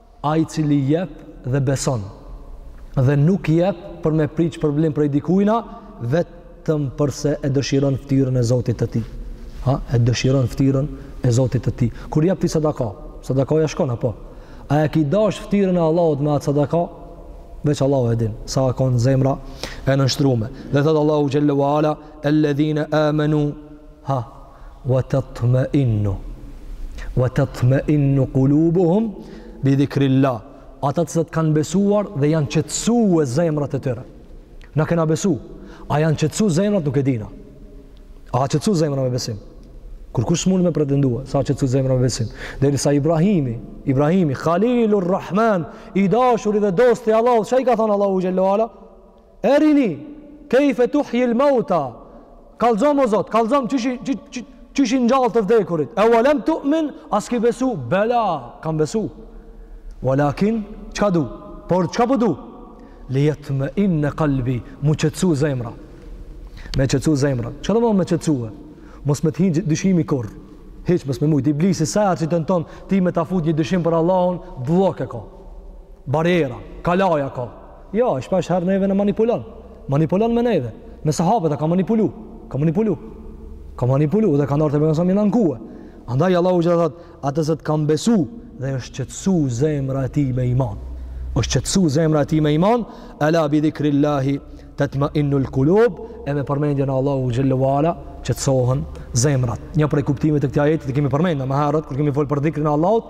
Ai i cili jep dhe beson, dhe nuk jep për me prit shpërblim prej dikujna, vetëm përse e dëshiron ftyrën e Zotit të tij. Ha, e dëshiron ftyrën e Zotit të tij. Kur jep ti sadaka, sadakaja shkon, po? A e ki dash ftyrën e Allahut me atë sadaka? Veç Allahu e din, sa kanë zemra e nënshtrume. Dhe thotë Allahu Xhelle ue Ala, elledhine amenu, ha, wa tatma'innu wa tatma'innu qulubuhum bi dhikrillah ata të cilat kanë besuar dhe janë qetësuar zemrat e tyre na kena besu, a janë qetësuar zemrat nuk e dina a qetësuar zemra me besim kurkush mund me pretendue se a qetësuar zemra me besim derisa Ibrahimi Ibrahimi Khalilur Rahman i dashuri dhe dosti i Allahut çka i ka thënë Allahut xhalla ue ala Erini kejfe tuhjil mauta Kallzom o Zot, kallzom qysh, qysh, qysh i ngjall të vdekurit. E walem tu'min, a s'ki besu. Bela, kam besu. Walakin, çka du? Por çka po du? Li yatma'inne qalbi, mu qetsu zemra. Me qetsu zemra. Çka domethënë me qetsu? Mos me të hi dyshimi kurr. Hiç mos me mujt iblisi se ai ti tenton ti me ta fut një dyshim për Allahun, bllok e ka. Barriera, kalaja ka. Jo, jo, shpesh herë neve na manipulon. Manipulon me neve. Me sahabët a ka manipulu. Ka manipulu. Ka manipulu dhe ka nërë të bëjnë sa minan kuë. Andaj Allahu çka thotë, ata që kanë besu dhe është qetësu zemra e tij me iman. Është qetësu zemra e tij me iman, ala bi dhikri Allahi tatma'innu l'kulub, e me përmendjen e Allahut xhelle ve ala, qetësohen zemrat. Një prej kuptimeve të këtij ajetit e kemi përmendë, ma herët, kur kemi folë për dhikrin e Allahut,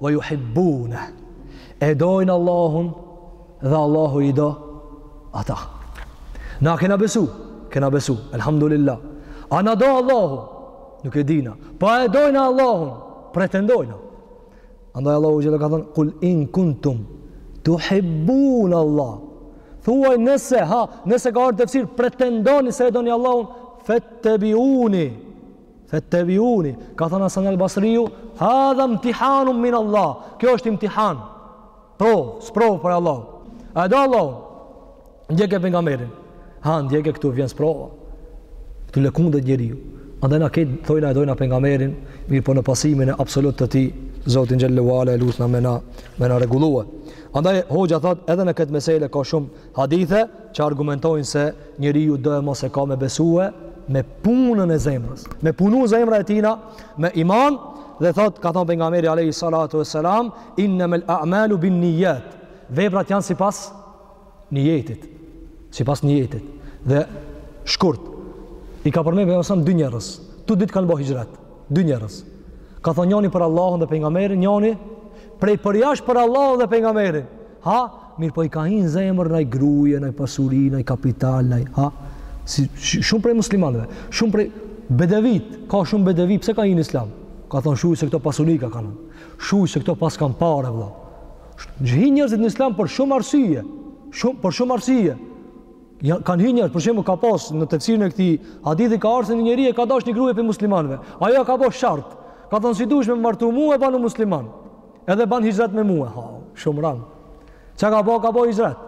Wa yuhibbuna. E dojnë Allahun dhe Allahu i do ata. Na kena besu, kena besu. Elhamdulillah. A na do Allahu? Nuk e dina. Po e dojna Allahun, pretendojna. Andaj Allahu xhel-le ka thënë, kul in kuntum, tuhibbun Allah. Thuaj nëse, ha, nëse ka ardhë tefsir, pretendoni se e doni Allahun, fettebiuni, Fettebiuni, ka thënë Hasan al Basriju, hadha imtihanun min Allah, kjo është imtihan, provë, sprovë prej Allahut. E do Allahun, ndjeke Pejgamberin, ha ndjeke këtu vjen sprova, këtu lëkundet njeriu. Andaj na këtë thojna e dojna Pejgamberin, mirëpo në pasimin e absolut të tij, Zotin xhel-le ve ala e lutna me na, me na rregullu. Andaj, hoxha thot, edhe në këtë mesele ka shumë hadithe, që argumentojnë se njeriu doemos e ka me besue me punën e zemrës. Me punu zemra e tina, me iman, dhe thot, ka thonë Pejgamberi alejhi salatu ve selam, innemel a'malu bin-nijat. Veprat janë sipas nijetit. Sipas nijetit. Dhe shkurt, i ka përmend për nësëm dy njerëz. Të dytë kanë bo hijret. Dy njerëz. Ka thonë njani për Allahun dhe Pejgamberin, njani prej përjasht për Allahun dhe Pejgamberin. Ha, mirëpo i ka hi n'zemër naj gruje, naj pasuri, naj kapital, naj, ha, si, shumë prej muslimanëve, shumë prej bedevit, ka shumë bedevi, pse ka hi n'islam? Ka thonë shuj se këto pasuri ka kanë, shuj se këto paskan pare, vlla. Hinë njerzit në islam për shumë arsye, shumë, për shumë arsye, ja, kanë hinë njerzit, për shembull ka pas në tefsirin e këtij hadithi ka ardhë një njeri e ka dash një gruje prej muslimanëve, ajo ka bo shart, ka thonë si dush me martu mue banu musliman, Edhe ban hijret me mua, ha, shumë rënd. Çka ka bë, ka bë hijret.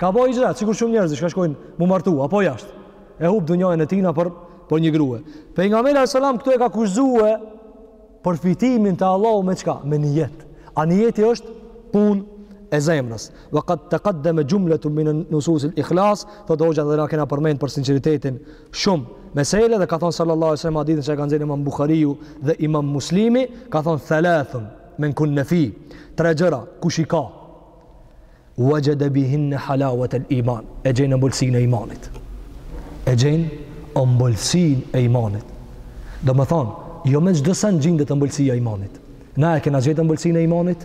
Ka bë hijret, sikur shumë njerëz që shkojnë mu martu apo jashtë. E hup dunjanë e tina për për një grua. Pejgamberi alejhi selam këtu e ka kushtëzue përfitimin te Allahu me çka? Me nijet. A nijeti është punë e zemrës. Wa qad taqaddama jumlatun min an-nusus al-ikhlas, thot hoxha dhe na kena përmend për sinqeritetin Shumë mesele dhe ka thënë sallallahu alaihi wasallam hadithin që e ka nxjerrë Imam Buhariu dhe Imam Muslimi, ka thënë thalathun men kunna fih. Tre gjëra kush i ka? Wajada bihin halawat al-iman. E gjen ëmbëlsinë e imanit. E gjen ëmbëlsinë e imanit. Domethonë, jo me çdo sen gjendet ëmbëlsia e imanit. Na e kena gjetë ëmbëlsinë e imanit?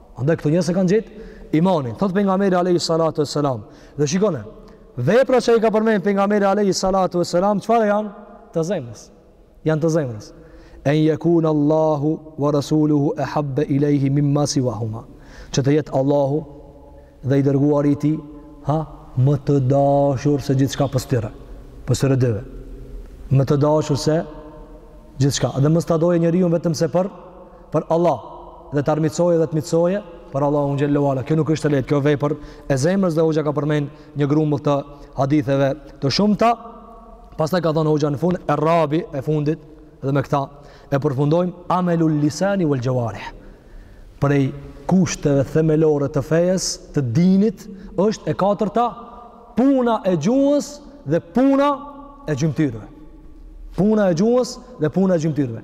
Andaj këto njerëz e kanë gjetë imanin. Thot pejgamberi alayhi salatu wassalam. Dhe shikone, vepra që i ka përmend pejgamberi alayhi salatu wassalam, çfarë janë? Të zemrës. Janë të zemrës. En yakun Allahu wa rasuluhu ahabba ilayhi mimma siwahuma. Që të jetë Allahu dhe i dërguari i tij, ha, më të dashur se gjithçka pos tyre. Pos tyre dyve. Më të dashur se gjithçka. Dhe mos ta dojë njeriun vetëm se për për Allah dhe të armicoje dhe të micoje për Allah xhel-le ue ala. Kjo nuk është e lehtë, kjo vepër e zemrës dhe hoxha ka përmen një grumbull të haditheve të shumta. Pastaj ka thonë hoxha në fund, e rabi e fundit dhe me këta e përfundojmë amelu lisani uel xhevarih. Prej kushteve themelore të fejes, të dinit, është e katërta puna e gjuhës dhe puna e gjymtyrëve. Puna e gjuhës dhe puna e gjymtyrëve.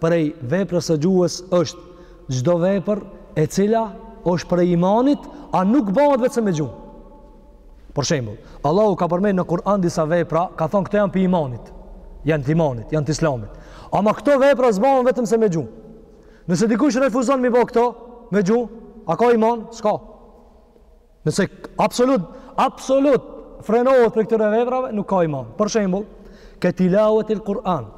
prej veprës së gjuhës është çdo vepër e cila është prej imanit, a nuk bëhet vetëm se me gjuhë. Për shembull, Allahu ka përmen në Kur'an disa vepra, ka thonë këto janë prej imanit, janë të imanit, janë të islamit. Ama këto vepra s'bëhen vetëm se me gjuhë. Nëse dikush refuzon mi bëj këto me gjuhë, a ka iman? S'ka. Nëse absolut, absolut frenohet prej këtyre veprave, nuk ka iman. Për shembull, ke tilawet il Kur'an.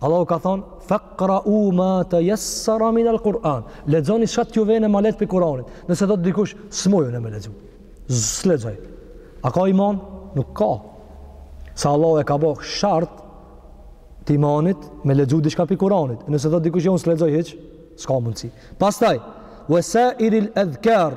Allahu ka thon faqra u ma tayassara min al Kur'an. Lexoni sa t'ju vjen ma letë prej Kur'anit. Nëse thotë dikush s'muj unë me lexu. S'lexoj. A ka iman? Nuk ka. Se Allahu e ka bo shart të imanit me lexu diçka prej Kur'anit. Nëse thotë dikush jo unë s'lexoj hiç, s'ka mundsi. Pastaj, wa sairil adhkar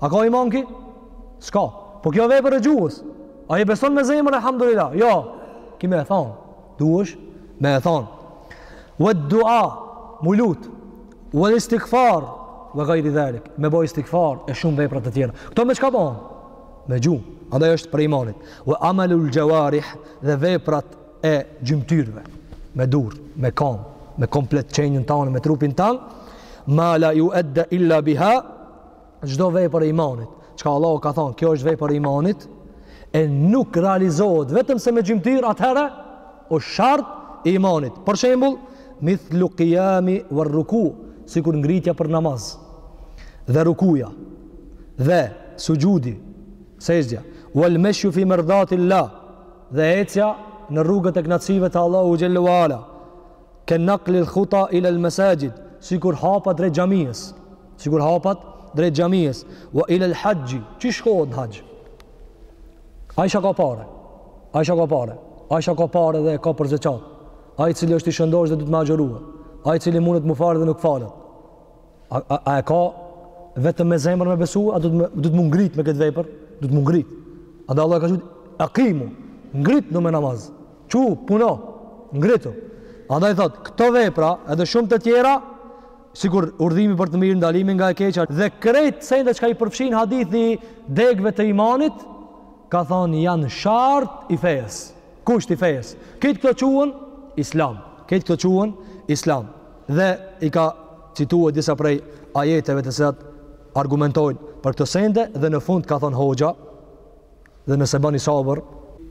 A ka iman ki? S'ka. Po kjo vepër e gjuhës. A i beson me zemër elhamdulilah? Jo. Ki me e thonë. Duhesh me e thonë. Ved-dua, mu lutë. Vel istigfar, ve gajri dhalik. Me bo istigfar e shumë vepra të tjera. Këto me çka bahen? Me gjuhë. Andaj është prej imanit. Ve amelul xhevarih dhe veprat e gjymtyrve. Me dur, me kam, me komplet qenjën tanë, me trupin tanë. Ma la juedda illa biha, çdo vepër e imanit, çka Allahu ka thonë, kjo është vepër e imanit, e nuk realizohet vetëm se me gjymtyr atëherë o shart e imanit. Për shembull, mithlu qiyami war ruku, sikur ngritja për namaz dhe rukuja dhe sujudi, sexhdja, wal mashu fi mardati Allah dhe ecja në rrugët e kënaqësive të Allahut xhel-le ue ala. Ke naqlil khuta ila al masajid, sikur hapat drejt xhamisë, sikur hapat drejt xhamisë, wa ila al hajj, çi shkohet në haxh. Ai që ka pare. Ai që ka pare. Ai që ka pare dhe e ka për zeqat. Ai i cili është i shëndosh dhe duhet me agjërua. Ai i cili mundet m'u falë dhe nuk falet. A, a, a e ka vetëm me zemër me besu, a duhet m'u ngrit me këtë vepër? Duhet m'u ngrit. A do Allah ka thënë akimu, ngrituni në namaz. Çu, puno, ngritu. Andaj thot, këto vepra edhe shumë të tjera, sikur urdhimi për të mirë, ndalimi nga e keqja dhe krejt sendet çka i përfshin hadithi i degëve të imanit, ka thonë janë shart i fejes. Kusht i fejes. Krejt këto quhen Islam. Krejt këto quhen Islam. Dhe i ka citue disa prej ajeteve të cilat argumentojnë për këto sende dhe në fund ka thonë hoxha dhe nëse bani sabër,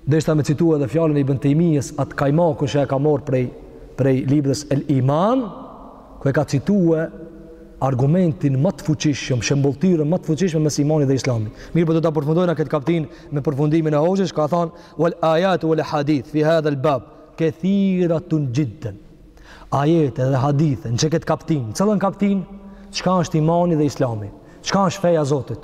deshta me citue edhe fjalën e Ibn Tejmijës, atë kajmakun që e ka morë prej, prej librës El Iman, ku e ka citue argumentin më të fuqishëm, shembëlltyrën më të fuqishme mes imanit dhe islamit. Mirëpo do ta përfundojna këtë kaptinë me përfundimin e hoxhës, ka thënë: "Wal ayatu wal ahadith fi hadha al bab kathiratun jiddan." Ajete dhe hadithe në këtë kaptinë, n'cillën kaptinë, çka është imani dhe islami, çka është feja e Zotit.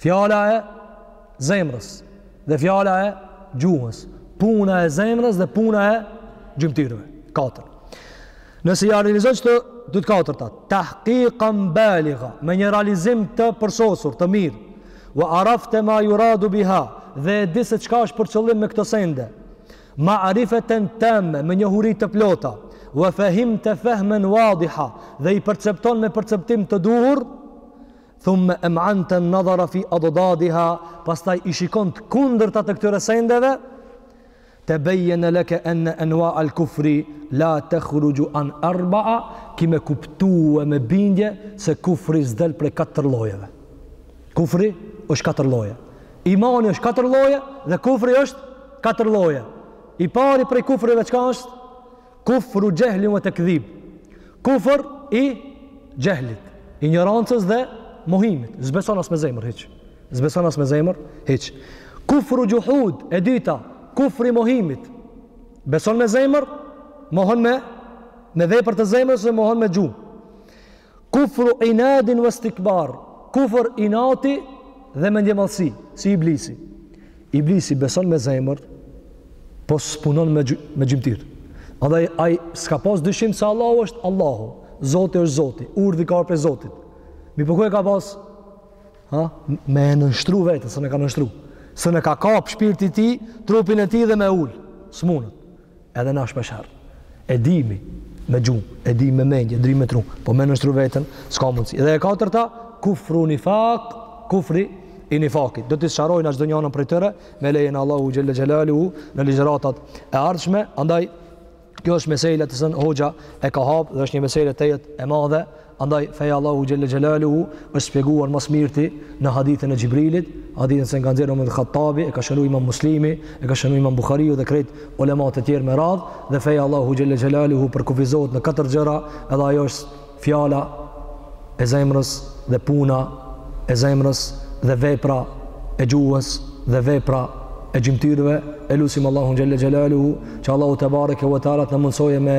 Fjala e zemrës dhe fjala e gjuhës, puna e zemrës dhe puna e gjymtyrëve. Katër. Nëse ja realizon këto të katërta, tahqiqan baligha, me një realizim të përsosur, të mirë, wa arafte ma yuradu biha, dhe e di se çka është për qëllim me këto sende. Marifeten tamme, me njohuri të plota, wa fahimte fahmen wadiha, dhe i percepton me perceptim të duhur, Thumme em'anten nadhara fi addadiha, pastaj i shikon të kundërtat e këtyre sendeve, tebejjene leke enne enua al kufri la tekhruxhu an arbaa, ki me kuptu e me bindje, se kufri s'del prej katër llojeve. Kufri është katër lloje. Imani është katër lloje, dhe kufri është katër lloje. I pari prej kufrive çka është? Kufru xhehlin we tekdhib. Kufr i xhehlit, i injorancës dhe mohimit. S'beson as me zemër, hiç. S'beson as me zemër, hiç. Kufru xhuhud, e dyta, kufr i mohimit. Beson me zemër, mohon me, me vepër të zemrës e mohon me gjuhë. Kufru inadin wastikbar, kufër inati dhe mendjemadhësi, si iblisi. Iblisi beson me zemër, po s'punon me, me gjymtyrë. Andaj, ai s'ka pas dyshim se Allahu është Allahu, Zoti është Zoti, urdhi ka ardh prej Zotit. Mirëpo ku e ka pas, ha? me e nënshtru veten, s'e ka nënshtru. S'e ka kap shpirti i tij, trupin e tij dhe me ulë, s'munet. Edhe na shpeshherë. E dimi me gjuhë, e dimi me mendje, e dimi me tru, po me nënshtru veten, s'ka mundësi. Dhe e katërta, kufru nifak, kufri i nifakit. Do t'i sqarojna çdonjënën prej tyre, me lejen e Allahut Xhel-le Xhelaluhu në ligjëratat e ardhshme, andaj kjo është mesele të cilën hoxha e ka hapë dhe është një mesele tejet e madhe, Andaj feja Allahu xhelle xhelaluhu është shpjeguar më së mirti në hadithin e Xhibrilit, hadithin se na ka nxjerrë Omer Khattabi, e ka shënuar Imam Muslimi, e ka shënuar Imam Buhariu dhe krejt ulemat e tjerë me radhë, dhe feja Allahu xhelle xhelaluhu përkufizohet në katër gjëra, edhe ajo është fjala e zemrës dhe puna e zemrës dhe vepra e gjuhës dhe vepra e gjymtyrëve, e lusim Allahun xhelle xhelaluhu që Allahu tebareke ue teala të na mundësojë me